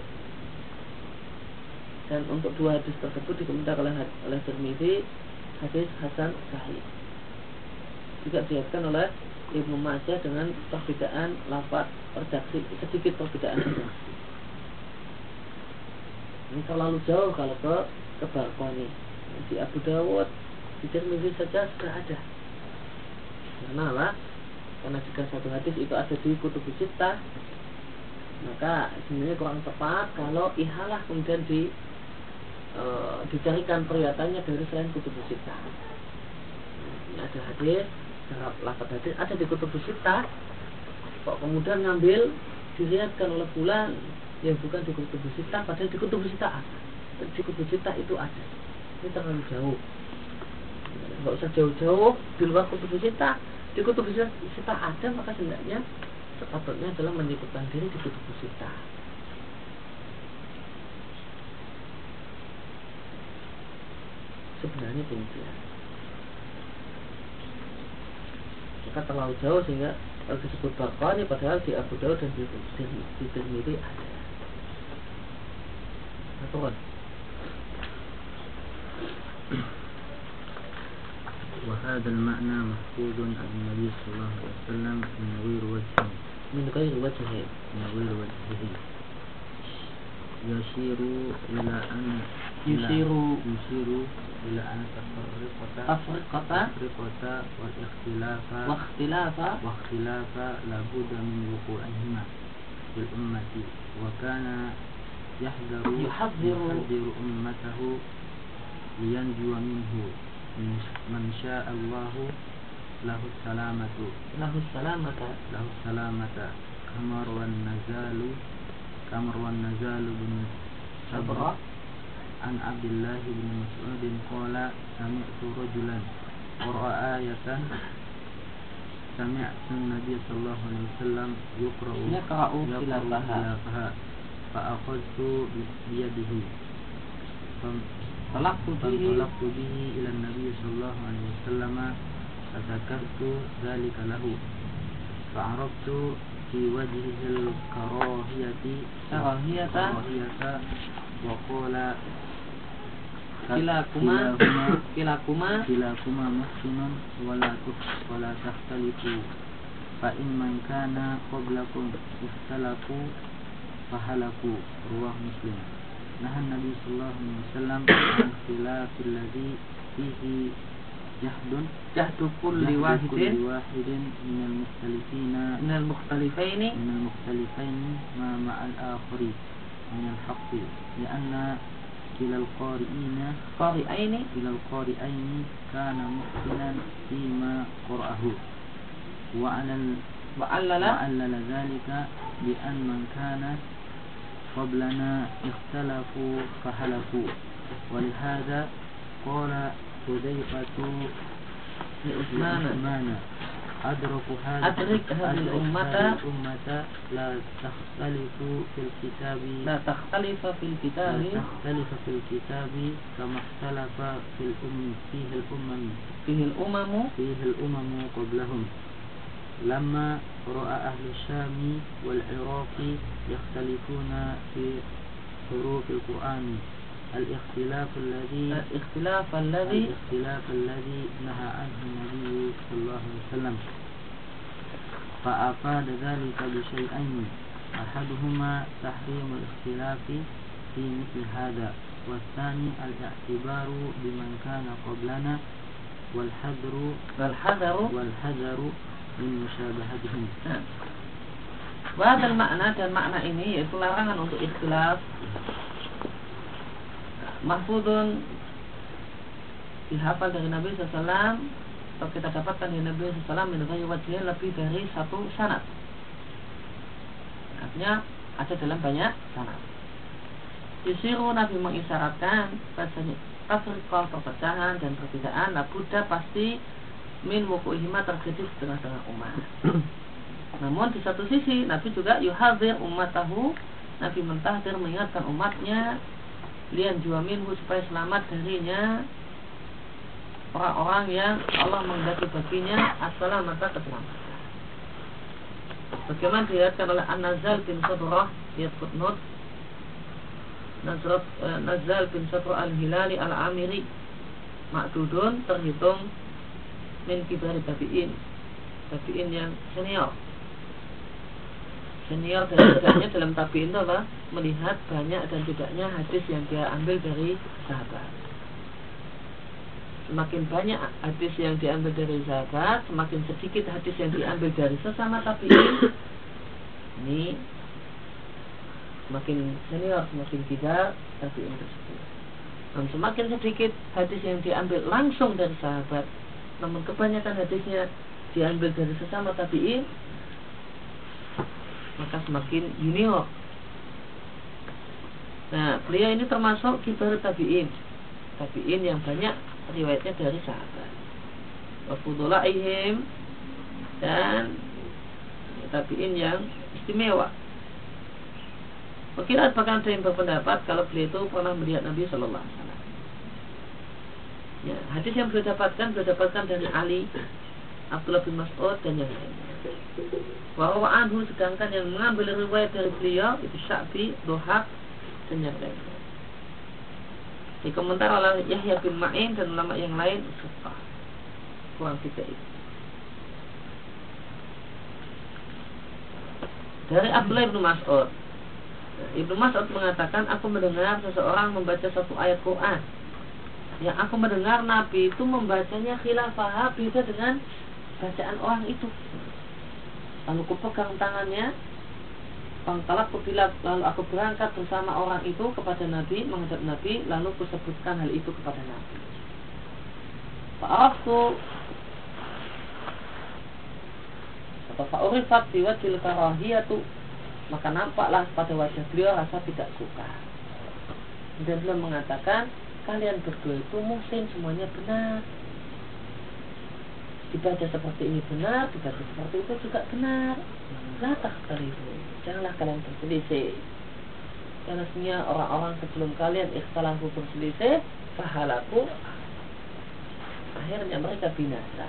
Speaker 1: dan untuk dua hadis tersebut dikomentar oleh oleh Tirmidzi hadis Hasan Sahih juga dilihatkan oleh Ibnu Majah dengan perbedaan lafaz redaksi sedikit perbedaan. Ini terlalu jauh kalau ke ke Barqani. Di Abu Dawud, di Tirmidzi saja sudah ada. Karena apa? Karena jika satu hadis itu ada di kutub Sittah, maka sebenarnya kurang tepat kalau ihalah kemudian di e, dicarikan perlihatannya dari selain kutub Sittah. Ini ada hadis lafaz hadis ada di kutub sita kok kemudian ngambil dilihatkan oleh bulan yang bukan di kutub sita padahal di kutub sita ada. Di kutub sita itu ada. Ini terlalu jauh. Nggak usah jauh-jauh di luar kutub sita di kutub sita ada maka sebenarnya sepatutnya adalah menyebutkan diri di kutub sita sebenarnya demikian maka terlalu jauh sehingga kalau disebut Barqani padahal di Abu Dawud dan di, di, di Tirmidzi ada. Aturan.
Speaker 4: وهذا المعنى محفوظ عن النبي صلى الله عليه وسلم من غير وجه
Speaker 1: من غير وجه
Speaker 4: من غير وجهه يشير إلى أن
Speaker 1: يشير
Speaker 4: يشير إلى أن تفرقة
Speaker 1: تفرقة
Speaker 4: تفرقة والاختلاف
Speaker 1: واختلاف
Speaker 4: واختلاف لابد من وقوعهما في الأمة. وكان يحذر
Speaker 1: يحذر
Speaker 4: يحذر أمته لينجو منه. من شاء الله له السلامة.
Speaker 1: له السلامة.
Speaker 4: له السلامة. كمر والنزال كمر والنزال بن
Speaker 1: صبرا
Speaker 4: عن عبد الله بن مسعود قال سمعت رجلا قرأ آية سمعت النبي صلى الله عليه وسلم يقرأ
Speaker 1: يقرأ خلافها
Speaker 4: فأخذت بيده
Speaker 1: فانطلقت به
Speaker 4: به إلى النبي صلى الله عليه وسلم فذكرت ذلك له فعرفت في وجهه الكراهية
Speaker 1: كراهية
Speaker 4: وقال
Speaker 1: kilakuma kilakuma
Speaker 4: kilakuma muhsinun wala tuh wala tahtalifu fa in man kana qablakum ikhtalafu fahalaku ruah muslim. Nah nabi sallallahu alaihi wasallam an khilafil ladzi fihi jahdun.
Speaker 1: Jahdu kulli wahidin.
Speaker 4: wahidin min al mukhtalifina.
Speaker 1: Min al mukhtalifaini
Speaker 4: min al mukhtalifaini ma ma'al akhari min al haqqi. Lianna إلى القارئين
Speaker 1: قارئين.
Speaker 4: إلى القارئين كان محسنا فيما قرأه. وعلل
Speaker 1: وعلل.
Speaker 4: وعلل ذلك بأن من كان قبلنا اختلفوا فهلكوا. ولهذا قال حذيفة
Speaker 1: لعثمان أدرك هذه الأمة
Speaker 4: الأمة لا تختلف في الكتاب.
Speaker 1: لا تختلف في الكتاب.
Speaker 4: لا تختلف في الكتاب كما اختلف في الأم فيه الأمم.
Speaker 1: فيه الأمم.
Speaker 4: فيه الأمم قبلهم. لما رأى أهل الشام والعراق يختلفون في حروف القرآن. الاختلاف الذي
Speaker 1: الاختلاف الذي
Speaker 4: الاختلاف الذي نهى عنه النبي صلى الله عليه وسلم. فأفاد ذلك بشيئين أحدهما تحريم الاختلاف في مثل هذا والثاني الاعتبار بمن كان قبلنا والحذر
Speaker 1: والحذر
Speaker 4: والحذر من مشابهتهم.
Speaker 1: وهذا المعنى dan makna ini yaitu larangan untuk ikhtilaf mahfudun. Dihafal dari Nabi SAW atau kita dapatkan dari Nabi SAW menurut wajah lebih dari satu sanat artinya ada dalam banyak sanat Yusiru Nabi mengisyaratkan Afrikah perpecahan dan perbedaan Nah Buddha pasti min wukuhima terjadi setengah-setengah umat. Namun di satu sisi Nabi juga yuhadir tahu Nabi mentahdir mengingatkan umatnya lian juaminhu supaya selamat darinya orang-orang yang Allah menghendaki baginya. Mata keselamatan. Bagaimana dilihatkan oleh An-Nazal bin Sadrah di footnote. Nazrat, eh, Nazal bin Sadrah al-Hilali al-Amiri Makdudun terhitung min kibari tabi'in. Tabi'in yang senior senior dan tidaknya dalam tabi'in itu apa? melihat banyak dan tidaknya hadis yang dia ambil dari sahabat semakin banyak hadis yang diambil dari sahabat, semakin sedikit hadis yang diambil dari sesama tapi ini semakin senior, semakin tidak tapi tersebut. Dan semakin sedikit hadis yang diambil langsung dari sahabat, namun kebanyakan hadisnya diambil dari sesama tabiin, maka semakin junior. Nah, beliau ini termasuk kibar tabiin, tabiin yang banyak riwayatnya dari sahabat wafudulaihim dan tabiin yang istimewa Wakil bahkan ada yang berpendapat kalau beliau itu pernah melihat Nabi Shallallahu Alaihi Wasallam. Ya, hadis yang beliau dapatkan beliau dapatkan dari Ali, Abdullah bin Mas'ud dan yang lainnya. Bahwa anhu sedangkan yang mengambil riwayat dari beliau itu Syafi, Dohak dan yang lainnya. Dikomentar oleh Yahya bin Ma'in dan ulama yang lain Sumpah Kurang tiga itu Dari Abdullah bin Mas'ud. Ibnu Mas'ud mengatakan Aku mendengar seseorang membaca satu ayat Quran. Yang aku mendengar Nabi itu membacanya khilafah Beda dengan bacaan orang itu Lalu kupegang tangannya Pangkalak bila lalu aku berangkat bersama orang itu kepada Nabi menghadap Nabi lalu kusebutkan hal itu kepada Nabi. Fa'aftu atau fa'urifat biwajil karahiyatu maka nampaklah pada wajah beliau rasa tidak suka. Dan beliau mengatakan kalian berdua itu muslim semuanya benar. Dibaca seperti ini benar, dibaca seperti itu juga benar. Latah kali itu janganlah kalian berselisih. Karena orang-orang sebelum kalian ikhtalafu berselisih fahalaku akhirnya mereka binasa.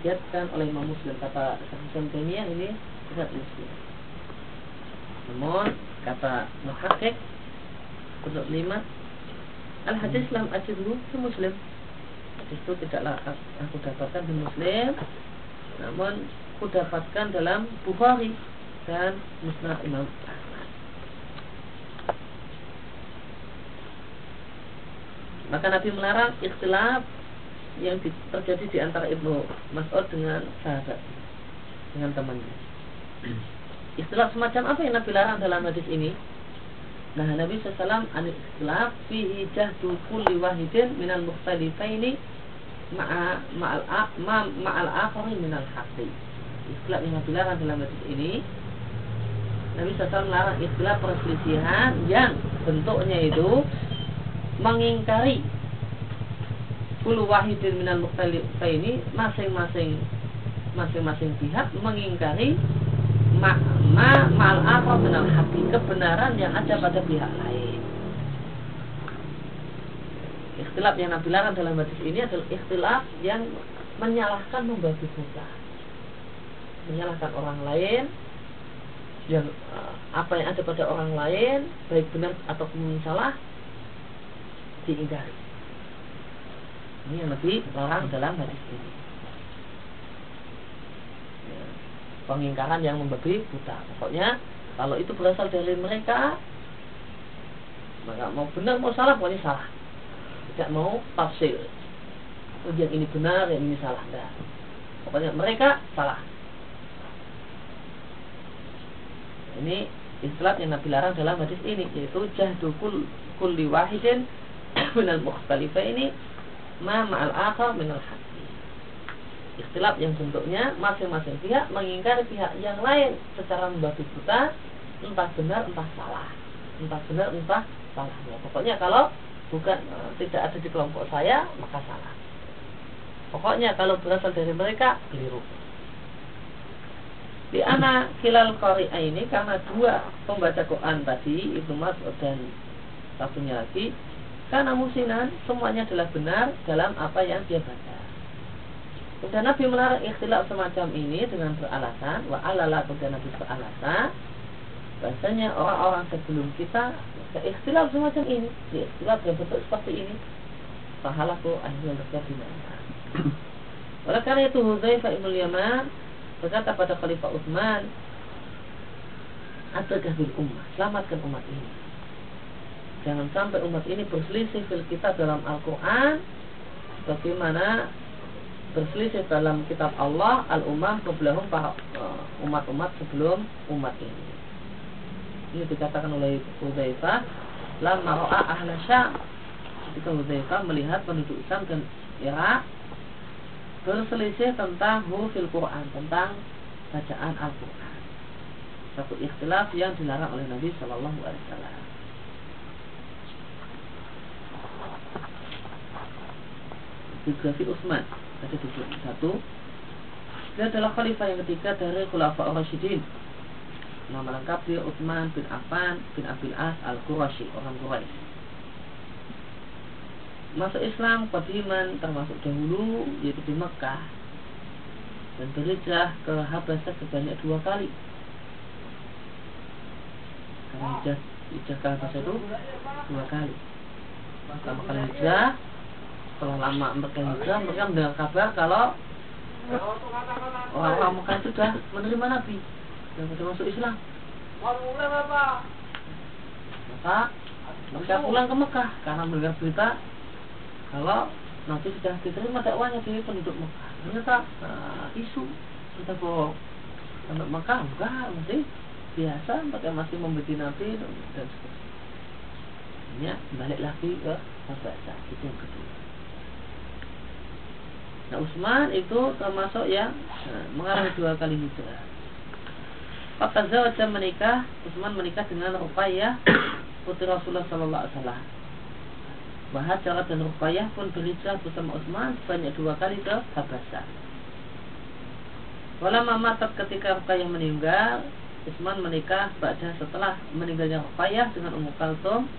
Speaker 1: Diatkan oleh Imam Muslim kata Sahih ini tidak Muslim namun kata Muhakkik untuk lima al hadis lam ajidhu Muslim itu tidaklah aku dapatkan di Muslim namun aku dapatkan dalam Bukhari dan Musnad Imam. Maka Nabi melarang ikhtilaf yang terjadi di antara Ibnu Mas'ud dengan sahabat dengan temannya. Ikhtilaf semacam apa yang Nabi larang dalam hadis ini? Nah Nabi SAW an ikhtilaf fihi jahdu kulli wahidin minal mukhtalifaini ma'a ma'al ma'al akhari minal haqqi. Ikhtilaf yang Nabi larang dalam hadis ini Nabi SAW melarang istilah perselisihan yang bentuknya itu mengingkari puluh wahidin minal mukhtalifah ini masing-masing masing-masing pihak mengingkari ma ma mal apa minal hati kebenaran yang ada pada pihak lain. Ikhtilaf yang Nabi larang dalam hadis ini adalah ikhtilaf yang menyalahkan membagi buta. Menyalahkan orang lain yang uh, apa yang ada pada orang lain baik benar ataupun salah diingkari. Ini yang lebih larang dalam hadis ini. Ya, pengingkaran yang membabi buta. Pokoknya kalau itu berasal dari mereka maka mau benar mau salah pokoknya salah. Tidak mau tafsir. Yang ini benar, yang ini salah. Enggak. Pokoknya mereka salah. Ini istilah yang Nabi larang dalam hadis ini yaitu jahdu kul kulli wahidin minal mukhtalifah ini ma ma'al akhar minal hati. Istilah yang bentuknya masing-masing pihak mengingkari pihak yang lain secara membabi buta entah benar entah salah. Entah benar entah salah. Ya, pokoknya kalau bukan e, tidak ada di kelompok saya maka salah. Pokoknya kalau berasal dari mereka keliru. Di anak kilal kori ini karena dua pembaca Quran tadi Ibnu Mas'ud dan satunya lagi karena musinan semuanya adalah benar dalam apa yang dia baca. Kemudian Nabi melarang ikhtilaf semacam ini dengan beralasan wa alala Nabi beralasan bahasanya orang-orang sebelum kita ikhtilaf semacam ini, ikhtilaf dalam bentuk seperti ini. Pahalaku akhirnya terjadi mana? Oleh karena itu Hudzaifah ibn Yaman berkata pada Khalifah Utsman, "Adakah bil ummah, selamatkan umat ini." Jangan sampai umat ini berselisih fil kitab dalam Al-Quran Bagaimana berselisih dalam kitab Allah Al-Ummah sebelum uh, umat-umat sebelum umat ini Ini dikatakan oleh Hudzaifah Lama ro'a ahla Syam Ketika Hudzaifah melihat penduduk Islam dan Irak berselisih tentang hurufil Quran, tentang bacaan Al-Quran. Satu ikhtilaf yang dilarang oleh Nabi Shallallahu Alaihi Wasallam. Biografi Utsman ada satu. Dia adalah khalifah yang ketiga dari Khulafa Rasyidin. Nama lengkap dia Utsman bin Affan bin Abil As Al-Qurashi, orang Quraisy. Masuk Islam Qadiman termasuk dahulu yaitu di Mekah. Dan berhijrah ke Habasah sebanyak dua kali. Karena hijrah, hijrah ke Habasah itu dua kali. Pertama kali hijrah setelah lama mereka hijrah mereka mendengar kabar kalau orang-orang Mekah sudah menerima Nabi dan sudah masuk Islam. Maka mereka pulang ke Mekah. Karena mendengar berita kalau nanti sudah diterima dakwanya dari penduduk Mekah. Ternyata uh, isu. Kita bohong penduduk Mekah? Enggak masih biasa. Mereka masih membeti Nabi dan sebagainya. Balik lagi ke bahasa itu yang kedua. Nah Utsman itu termasuk yang nah, mengalami dua kali hijrah. Pak wajah menikah, Utsman menikah dengan Ruqayyah putri Rasulullah Sallallahu Alaihi Wasallam. Bahajar dan Ruqayyah pun berhijrah bersama Utsman sebanyak dua kali ke. Walau matat ketika Ruqayyah meninggal, Utsman menikah pada setelah meninggalnya Ruqayyah dengan Ummu Kalsum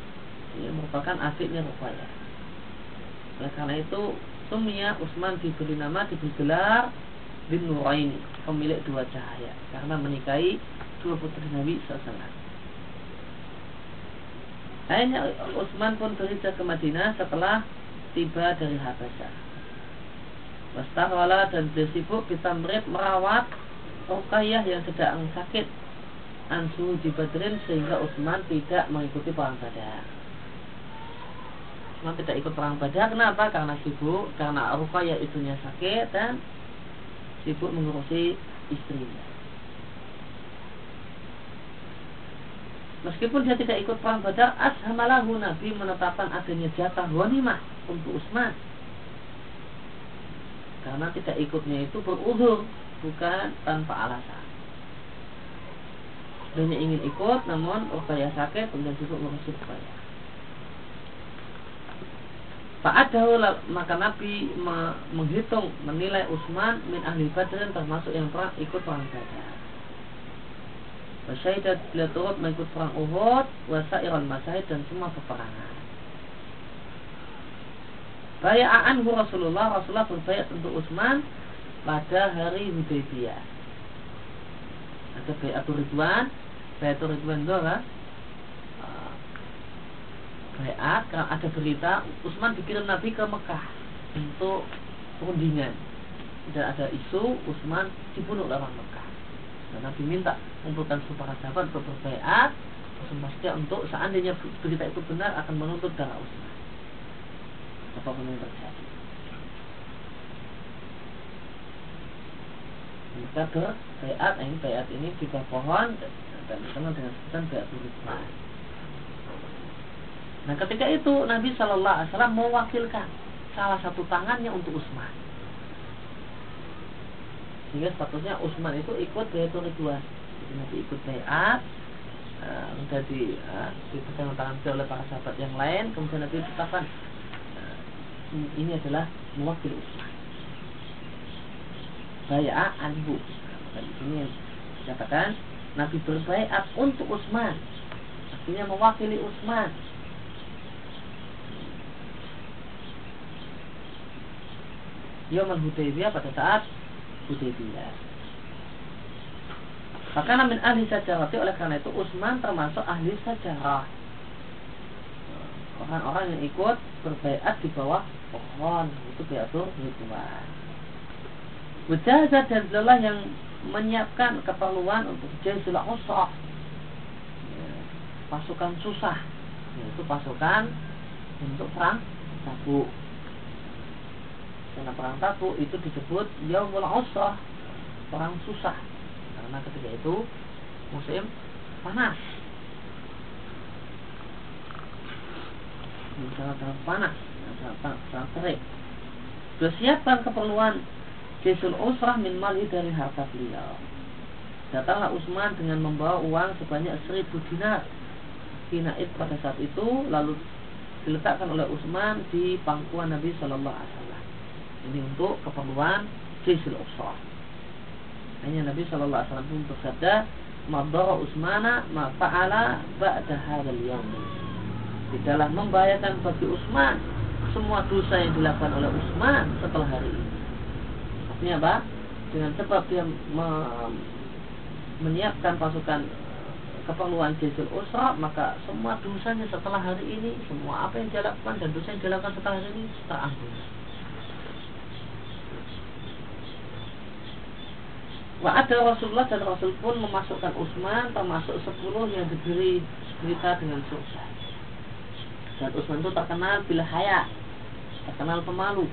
Speaker 1: yang merupakan adiknya Ruqayyah. Oleh karena itu, Sumia Utsman diberi nama diberi gelar bin Nuraini, pemilik dua cahaya, karena menikahi dua putri Nabi SAW. Akhirnya Utsman pun berhijrah ke Madinah setelah tiba dari Habasyah. Wastahwala dan beliau sibuk merit merawat Ruqayyah yang sedang sakit ansu di Badrin sehingga Utsman tidak mengikuti perang Badar. Utsman tidak ikut perang Badar kenapa? Karena sibuk, karena Ruqayyah itunya sakit dan sibuk mengurusi istrinya. Meskipun dia tidak ikut perang Badar, ashamalahu Nabi menetapkan adanya jatah wanimah untuk Utsman. Karena tidak ikutnya itu beruzur, bukan tanpa alasan. Dan ingin ikut, namun upaya sakit kemudian juga mengusir upaya. Pak Adahu maka Nabi menghitung menilai Utsman min ahli Badar termasuk yang pernah ikut perang Badar. Wasyahidat beliau turut mengikut perang Uhud Wasairan masahid dan semua peperangan Bayaan Rasulullah Rasulullah berbayat untuk Utsman pada hari Hudaybiyah. Ada bayatul Ridwan, bayatul Ridwan apa? Bayat, ada berita Utsman dikirim Nabi ke Mekah untuk perundingan. Dan ada isu Utsman dibunuh orang Mekah. Dan Nabi minta kumpulkan para sahabat untuk berbaiat Maksudnya untuk seandainya berita itu benar akan menuntut darah Utsman. Apa pun yang terjadi. Maka berbaiat ini bayat ini di pohon dan dikenal dengan sebutan bayat Ridwan. Nah ketika itu Nabi Shallallahu Alaihi Wasallam mewakilkan salah satu tangannya untuk Utsman. Sehingga statusnya Utsman itu ikut Baitul Ridwan jadi nanti ikut bayat menjadi uh, dipegang tangan oleh para sahabat yang lain kemudian nanti ditetapkan uh, ini adalah mewakili Utsman. Baya anhu. Dan di sini dikatakan Nabi berbaiat untuk Utsman. Artinya mewakili Utsman Yaman Hudaybiyah pada saat Hudaybiyah. Maka min ahli sajarah oleh karena itu Utsman termasuk ahli sajarah. Orang-orang yang ikut berbaiat di bawah pohon itu biatur Ridwan. Wajazat dan lelah yang menyiapkan keperluan untuk jazul usrah ya, pasukan susah yaitu pasukan untuk perang tabuk karena perang Tabuk itu disebut Yaumul Usrah, perang susah. Karena ketika itu musim panas. Sangat-sangat panas, sangat terik. Sudah keperluan Jesul Usrah min mali dari harta beliau. Datanglah Utsman dengan membawa uang sebanyak seribu dinar. Kinaid pada saat itu lalu diletakkan oleh Utsman di pangkuan Nabi Shallallahu Alaihi Wasallam. Ini untuk keperluan sisil usrah. Hanya Nabi Wasallam pun bersabda, "Madara Usmana ma fa'ala ba'da hadzal yawm." Tidaklah membahayakan bagi Utsman semua dosa yang dilakukan oleh Utsman setelah hari ini. Artinya apa? Dengan sebab dia me menyiapkan pasukan keperluan jazil usra maka semua dosanya setelah hari ini semua apa yang dia lakukan dan dosa yang dilakukan setelah hari ini terampuni Wa ada Rasulullah dan Rasul pun memasukkan Utsman termasuk sepuluh yang diberi berita dengan sukses. Dan Utsman itu terkenal bila haya, terkenal pemalu,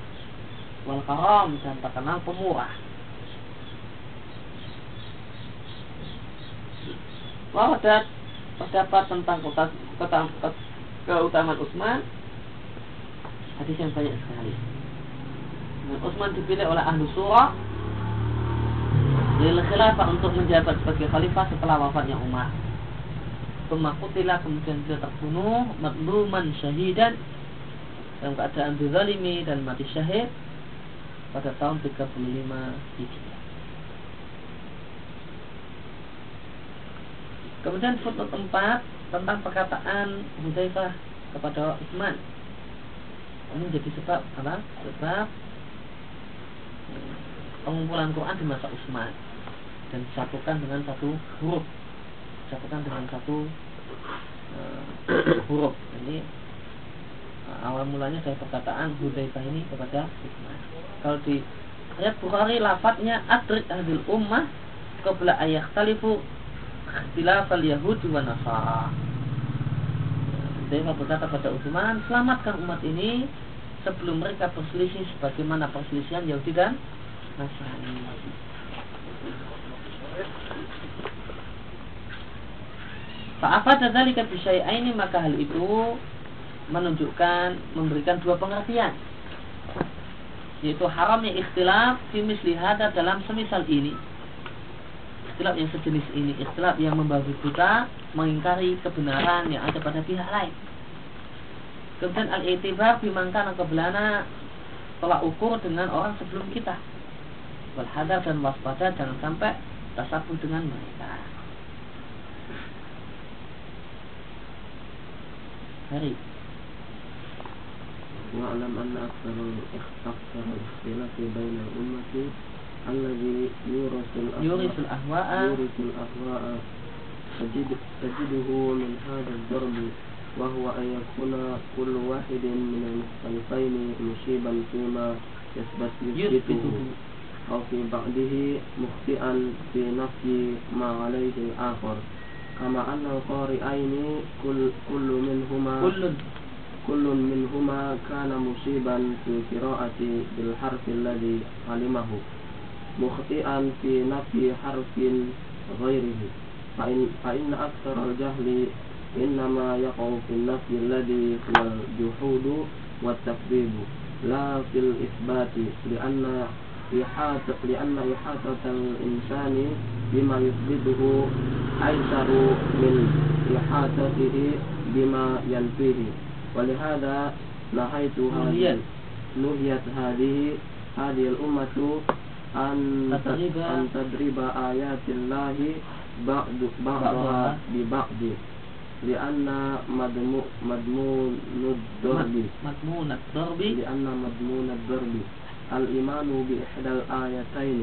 Speaker 1: wal karam dan terkenal pemurah. Wawadat terdapat tentang kota, kota, kota keutamaan Utsman hadis yang banyak sekali. Dan Utsman dipilih oleh ahlu surah lil khilafah untuk menjabat sebagai khalifah setelah wafatnya Umar. Pemakutilah kemudian dia terbunuh madluman syahidan dalam keadaan dizalimi dan mati syahid pada tahun 35 Hijriah. Kemudian footnote 4 tentang perkataan Hudzaifah kepada Utsman. Ini jadi sebab apa? Sebab pengumpulan Quran di masa Utsman dan disatukan dengan satu huruf. Disatukan dengan satu uh, huruf. Ini uh, awal mulanya dari perkataan Hudzaifah ini kepada Utsman kalau di ayat Bukhari lafadznya adrik ahlul ummah qabla ayat talifu al yahudi wa nasara. Hudzaifah berkata pada Utsman selamatkan umat ini sebelum mereka berselisih sebagaimana perselisihan Yahudi dan Nasrani. Fa'afad dari ini maka hal itu menunjukkan memberikan dua pengertian. Yaitu haramnya ikhtilaf fi misli dalam semisal ini. Ikhtilaf yang sejenis ini ikhtilaf yang membabi buta mengingkari kebenaran yang ada pada pihak lain. Kemudian al-i'tibar bimangkana kebelana telah ukur dengan orang sebelum kita. Walhadar dan waspada jangan sampai tasabuh dengan mereka. Hari.
Speaker 5: واعلم أن أكثر أكثر الاختلاف بين الأمة الذي يورث
Speaker 1: يورث الأهواء.
Speaker 5: يورث الأهواء تجد تجده من هذا الضرب وهو أن يكون كل واحد من المختلفين مصيبا فيما يثبت يثبته. أو في بعضه مخطئا في نفي ما عليه الآخر. كما أن القارئين كل, كل منهما
Speaker 1: كل
Speaker 5: كل منهما كان مصيبا في القراءة بالحرف الذي علمه مخطئا في نفي حرف غيره. فإن, فإن أكثر الجهل إنما يقع في النفي الذي هو الجحود والتكذيب لا في الإثبات لأن إحاطة لأن إحاطة الإنسان بما يثبته أيسر من إحاطته بما ينفيه ولهذا نهيت هذه نهيت هذه هذه الأمة أن
Speaker 1: تضرب-
Speaker 5: أن تضرب آيات الله بعض بعضها ببعض لأن مضمو- مضمون الضرب
Speaker 1: Madmun ad-darbi
Speaker 5: لأن مضمون الضرب الإيمان بإحدى الآيتين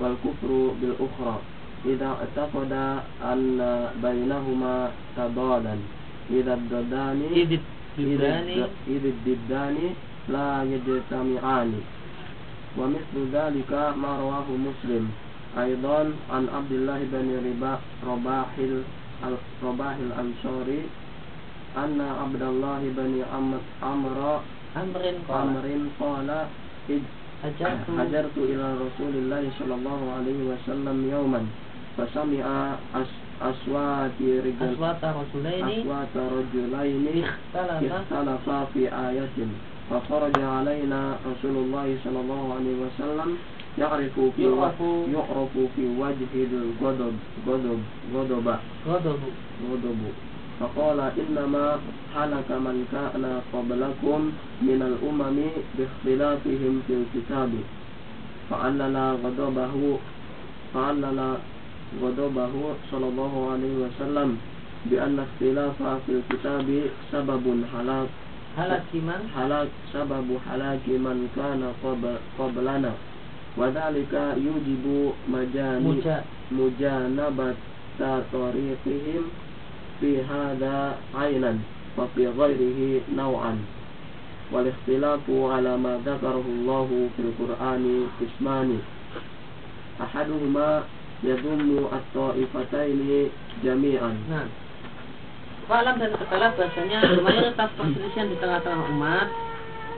Speaker 5: والكفر بالأخرى إذا اعتقد أن بينهما تضادا إذا الضدان
Speaker 1: idid bidani
Speaker 5: إذ الضدان لا يجتمعان ومثل ذلك ما رواه مسلم أيضا عن عبد الله بن رباح رباح ال- رباح الأنصاري أن عبد الله بن عمرو عمرو
Speaker 1: amrin qala
Speaker 5: عمرو قال إذ
Speaker 1: hajartu
Speaker 5: هجرت إلى رسول الله صلى الله عليه وسلم يوما فسمع أس- أصوات رجال
Speaker 1: aswata rasulaini
Speaker 5: أصوات رجلين اختلفا في آية. فخرج علينا رسول الله صلى الله عليه وسلم يعرف في
Speaker 1: يعرف.
Speaker 5: يعرف في وجه الغضب. غضب. غضب.
Speaker 1: ghadabu
Speaker 5: غضب. فقال إنما هلك من كان قبلكم من الأمم باختلافهم في الكتاب. فعلل غضبه فعلل غضبه صلى الله عليه وسلم بأن اختلاف في الكتاب سبب هلاك
Speaker 1: halakiman
Speaker 5: هلاك سبب هلاك من كان قبل قبلنا وذلك يوجب مجانب
Speaker 1: muja
Speaker 5: مجانبة طريقهم في هذا عينا وفي غيره نوعا والاختلاف على ما ذكره الله في القرآن قسمان أحدهما yadummu at-ta'ifataini jami'an.
Speaker 1: Nah. Falam dan setelah bahasanya mayoritas perselisihan di tengah-tengah umat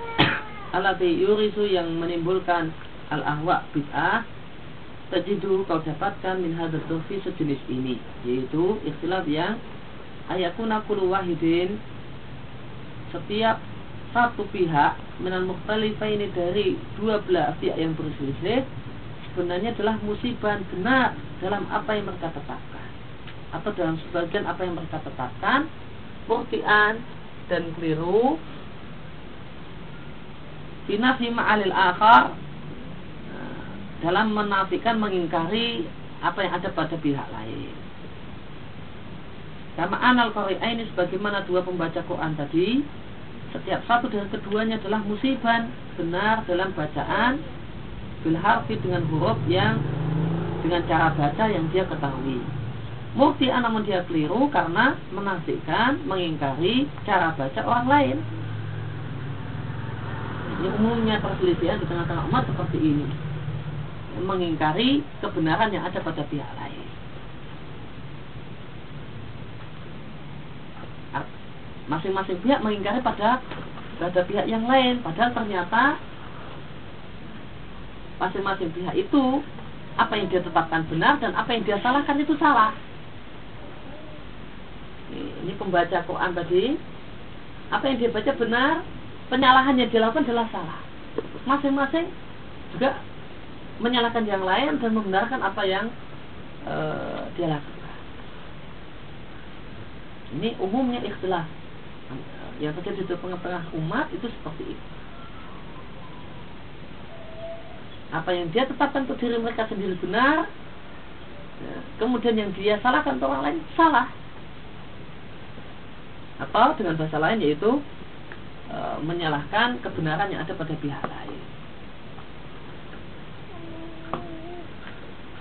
Speaker 1: alati yurisu yang menimbulkan al-ahwa bid'ah tajidu kau dapatkan min hadzal turfi sejenis ini yaitu ikhtilaf yang ayakuna kullu wahidin setiap satu pihak menal mukhtalifaini dari dua belah pihak yang berselisih Sebenarnya adalah musibah benar dalam apa yang mereka tetapkan. Atau dalam sebagian apa yang mereka tetapkan. Murtian dan keliru. Binafi ma'alil akhar. Dalam menafikan mengingkari apa yang ada pada pihak lain. Sama anal ini sebagaimana dua pembaca Quran tadi. Setiap satu dari keduanya adalah musibah benar dalam bacaan bilharfi dengan huruf yang dengan cara baca yang dia ketahui Murti namun dia keliru karena menafikan, mengingkari cara baca orang lain. Ini umumnya perselisihan di tengah-tengah umat seperti ini. Mengingkari kebenaran yang ada pada pihak lain. Masing-masing pihak mengingkari pada pada pihak yang lain. Padahal ternyata masing-masing pihak itu apa yang dia tetapkan benar dan apa yang dia salahkan itu salah. Ini pembaca Quran tadi. Apa yang dia baca benar penyalahan yang dilakukan adalah salah. Masing-masing juga menyalahkan yang lain dan membenarkan apa yang e, dia lakukan. Ini umumnya ikhtilaf. Yang terjadi di tengah-tengah umat itu seperti itu apa yang dia tetapkan untuk diri mereka sendiri benar ya, kemudian yang dia salahkan untuk orang lain salah atau dengan bahasa lain yaitu e, menyalahkan kebenaran yang ada pada pihak lain.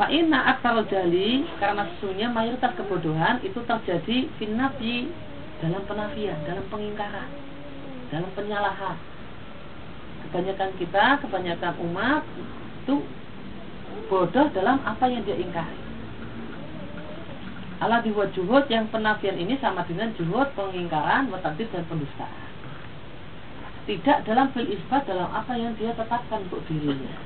Speaker 1: Fa'inna aktar jali karena sesungguhnya mayoritas kebodohan itu terjadi finafi dalam penafian, dalam pengingkaran, dalam penyalahan. Kebanyakan kita, kebanyakan umat itu bodoh dalam apa yang dia ingkari. Allah dibuat juhud yang penafian ini sama dengan juhud pengingkaran, watadid dan pendustaan. Tidak dalam fil isbat dalam apa yang dia tetapkan untuk dirinya.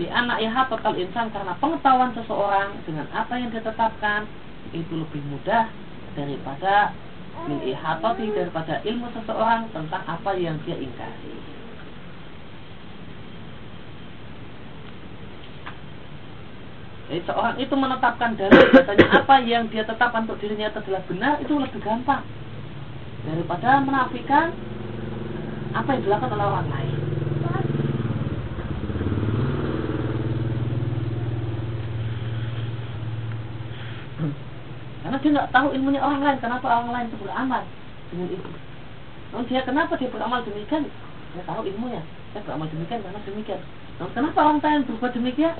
Speaker 1: Li anak ya total insan karena pengetahuan seseorang dengan apa yang dia tetapkan itu lebih mudah daripada min ihatoti daripada ilmu seseorang tentang apa yang dia ingkari. Jadi seorang itu menetapkan dalil katanya apa yang dia tetapkan untuk dirinya itu adalah benar itu lebih gampang daripada menafikan apa yang dilakukan oleh orang lain. Karena dia nggak tahu ilmunya orang lain, kenapa orang lain itu beramal dengan itu. Namun dia kenapa dia beramal demikian? Dia tahu ilmunya. Dia beramal demikian karena demikian. Namun kenapa orang lain berbuat demikian?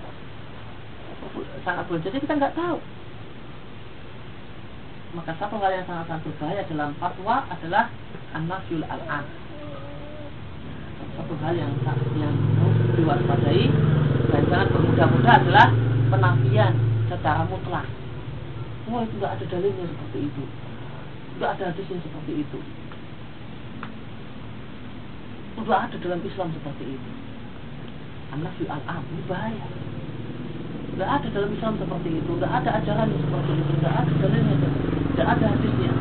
Speaker 1: Sangat boleh jadi kita nggak tahu. Maka satu hal yang sangat-sangat berbahaya dalam fatwa adalah an-nafyul al-an. Satu hal yang yang harus diwaspadai dan sangat bermudah-mudah adalah penafian secara mutlak. Semua itu tidak ada dalilnya seperti itu. Tidak ada hadisnya seperti itu. Tidak ada dalam Islam seperti itu. An-nafyu al-am, ini. Tidak ada dalam Islam seperti itu. Tidak ada ajaran seperti itu. Tidak ada dalilnya. Tidak ada hadisnya.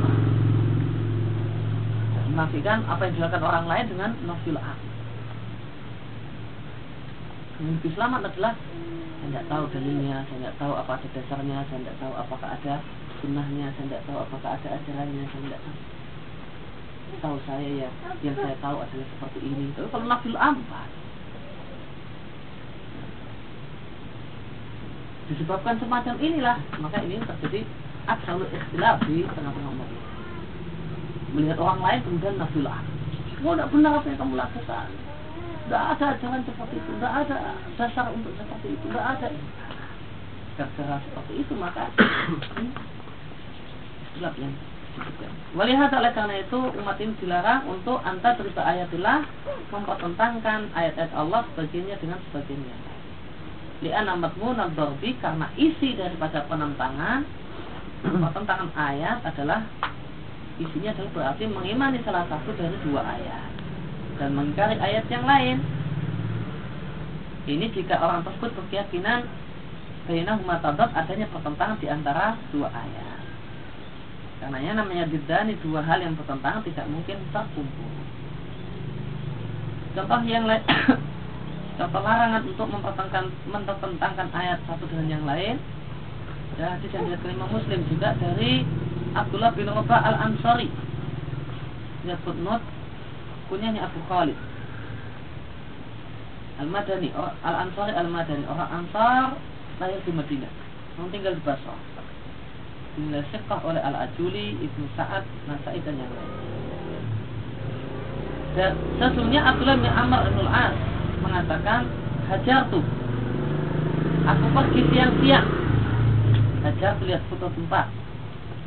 Speaker 1: Menafikan apa yang dilakukan orang lain dengan nafil. Yang lebih selamat adalah saya tidak tahu dalilnya, saya tidak tahu apa ada dasarnya, saya tidak tahu apakah ada sunnahnya, saya tidak tahu apakah ada ajarannya, saya tidak tahu. Tahu saya ya, yang saya tahu adalah seperti ini. Tapi kalau nafil am, disebabkan semacam inilah. Maka ini terjadi absolut ikhtilaf di tengah-tengah umat melihat orang lain kemudian nafilah oh tidak benar apa yang kamu lakukan. Tidak ada jalan seperti itu. Tidak ada dasar untuk seperti itu. Tidak ada. Gara seperti itu maka ikhtilaf yang Walihat oleh karena itu umat ini dilarang untuk antar cerita ayatillah mempertentangkan ayat-ayat Allah sebagainya dengan sebagainya li'anna madmun al-darbi karena isi daripada penentangan penentangan ayat adalah isinya adalah berarti mengimani salah satu dari dua ayat. Dan mengingkari ayat yang lain. Ini jika orang tersebut berkeyakinan Bainahuma tadad adanya pertentangan di antara dua ayat. Karenanya namanya ini dua hal yang bertentangan tidak mungkin terkumpul. Contoh yang lain contoh larangan untuk mempertentangkan mempertentangkan ayat satu dengan yang lain. Ya hadis yang Imam Muslim juga dari Abdullah bin Rabah Al Ansari ya footnote kunyanya Abu Khalid. Al Madani Al Ansari Al Madani orang Ansar lahir di Madinah. Yang tinggal di Basrah dinilai syekah oleh Al Ajuli Ibnu Sa'ad Nasai dan yang lain. Dan sesungguhnya Abdullah bin Amr bin Al As mengatakan hajar tuh aku pergi siang-siang. Hajar tuh lihat foto tempat.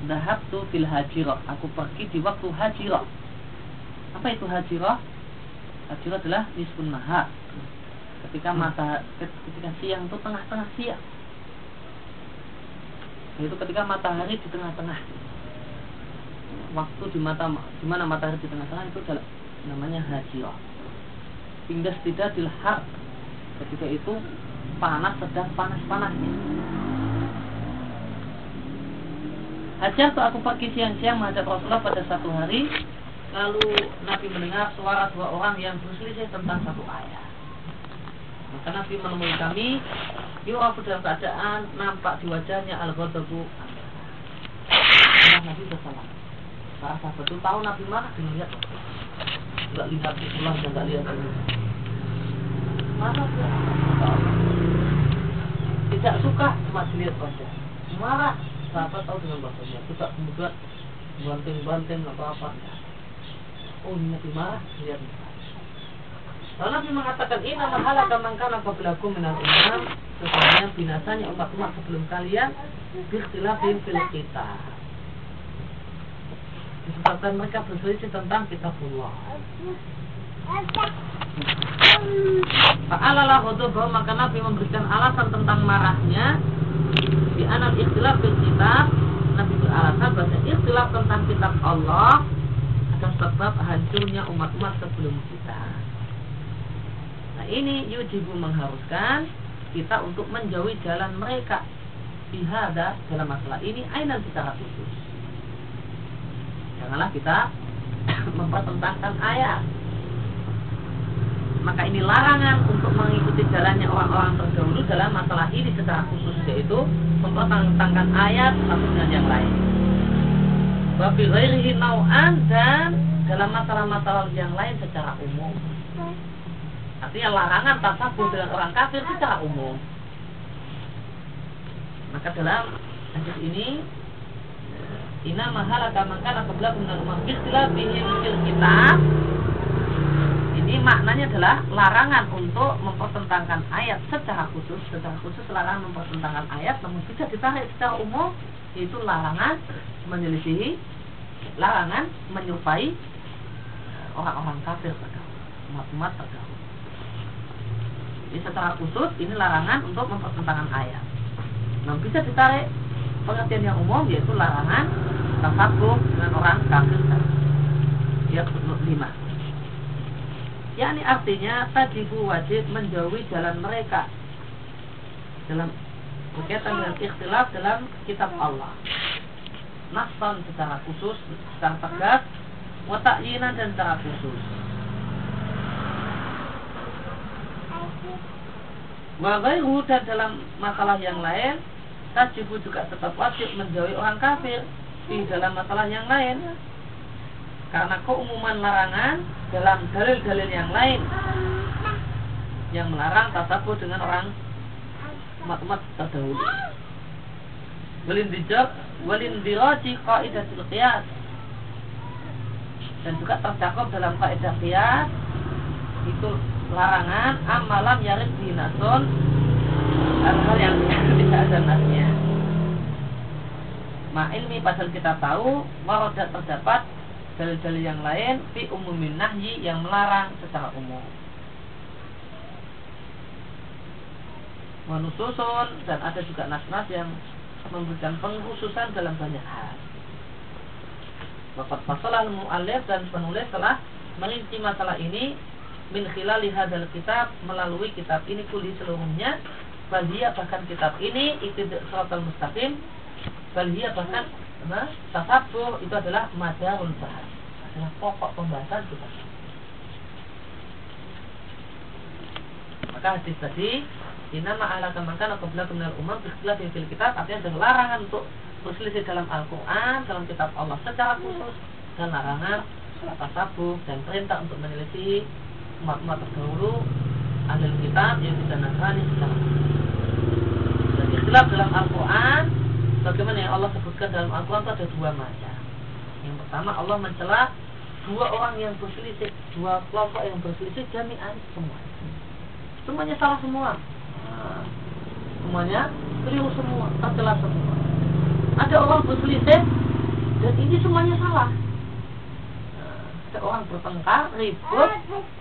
Speaker 1: Dahab tuh fil hajirah. Aku pergi di waktu hajirah. Apa itu hajirah? Hajirah adalah nisfun nahar. Ketika mata ketika siang itu tengah-tengah siang. Itu ketika matahari di tengah-tengah. Waktu di mata di mana matahari di tengah-tengah itu adalah namanya hajirah hingga tidak dilhar ketika itu panas sedang panas-panasnya Hajar tuh aku pergi siang-siang menghadap Rasulullah pada satu hari. Lalu Nabi mendengar suara dua orang yang berselisih tentang satu ayat. Maka Nabi menemui kami Yurafu dalam keadaan nampak di wajahnya Al-Ghadabu. Nabi bersalam Para sahabat itu tahu Nabi marah dengan lihat nggak lihat Islam dan nggak lihat ini marah ya tidak suka cuma dilihat wajah marah sahabat tahu dengan bahasanya tidak kemudian banting-banting atau apa oh ini Nabi marah lihat. Lalu Nabi mengatakan ini nama halak kamangkana qablakum minal imam Sesungguhnya binasanya umat-umat sebelum kalian Bikhtilafin fil kita disebabkan mereka berselisih tentang kitabullah. Fa'alalah bahwa maka Nabi memberikan alasan tentang marahnya di anak ikhtilaf bil kitab Nabi beralasan bahwa ikhtilaf tentang kitab Allah akan sebab hancurnya umat-umat sebelum kita. Nah ini yujibu mengharuskan kita untuk menjauhi jalan mereka bihada dalam masalah ini ainan secara khusus. Janganlah kita mempertentangkan ayat. Maka ini larangan untuk mengikuti jalannya orang-orang terdahulu dalam masalah ini secara khusus yaitu mempertentangkan ayat satu dengan yang lain. Babi ghairihi nau'an dan dalam masalah-masalah yang lain secara umum. Artinya larangan tasabuh dengan orang kafir secara umum. Maka dalam hadis ini Ina mahalaka mangkana qabla minal umam ikhtilafihim fil kitab. Ini maknanya adalah larangan untuk mempertentangkan ayat secara khusus. Secara khusus larangan mempertentangkan ayat namun bisa ditarik secara umum yaitu larangan menyelisihi larangan menyerupai orang-orang kafir terdahulu umat-umat terdahulu. Jadi secara khusus ini larangan untuk mempertentangkan ayat. Namun bisa ditarik pengertian yang umum yaitu larangan tasabuh dengan orang kafir ya lima. Yakni artinya tajibu wajib menjauhi jalan mereka. Dalam berkaitan dengan ikhtilaf dalam kitab Allah. Nasan secara khusus secara tegas watakyinan dan secara khusus. Wagairu dan dalam masalah yang lain Tajibu juga tetap wajib menjauhi orang kafir Di dalam masalah yang lain. Karena keumuman larangan Dalam dalil-dalil yang lain Yang melarang tasabuh dengan orang Umat-umat terdahulu. Walindijab Walindiraji qaidatul qiyas. Dan juga tercakup dalam kaidah qiyas Itu larangan amalam yarid binasun hal-hal yang tidak ada nasnya ilmi pasal kita tahu Warodat terdapat dalil-dalil yang lain Fi umumin nahyi yang melarang secara umum. Manususun dan ada juga nas-nas yang memberikan pengkhususan dalam banyak hal. Wakat masalah mu'alif dan penulis telah merinci masalah ini min khilali hadal kitab melalui kitab ini kuli seluruhnya balia bahkan kitab ini itu suratul mustaqim balia bahkan nah, tasabuh itu adalah madarul bahas. Adalah pokok pembahasan kita. Maka hadis tadi Inama ala kamakan atau belakang minal umam di fil kitab Artinya ada larangan untuk berselisih dalam Al-Quran Dalam kitab Allah secara khusus Dan larangan tasabuh dan perintah untuk menyelisih umat-umat terdahulu ahli kitab yang tidak nasrani secara dan istilah dalam Al-Quran bagaimana yang Allah sebutkan dalam Al-Quran itu ada dua macam yang pertama Allah mencela dua orang yang berselisih dua kelompok yang berselisih jami'an semua. Semuanya salah semua. Nah, semuanya keliru semua tercela semua. Ada orang berselisih dan ini semuanya salah. Orang bertengkar, ribut,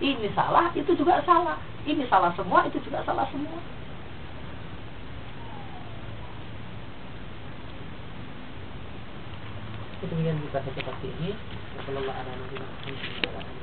Speaker 1: ini salah, itu juga salah. Ini salah semua, itu juga salah semua. Demikian kita seperti ini. Wassalamualaikum warahmatullahi wabarakatuh.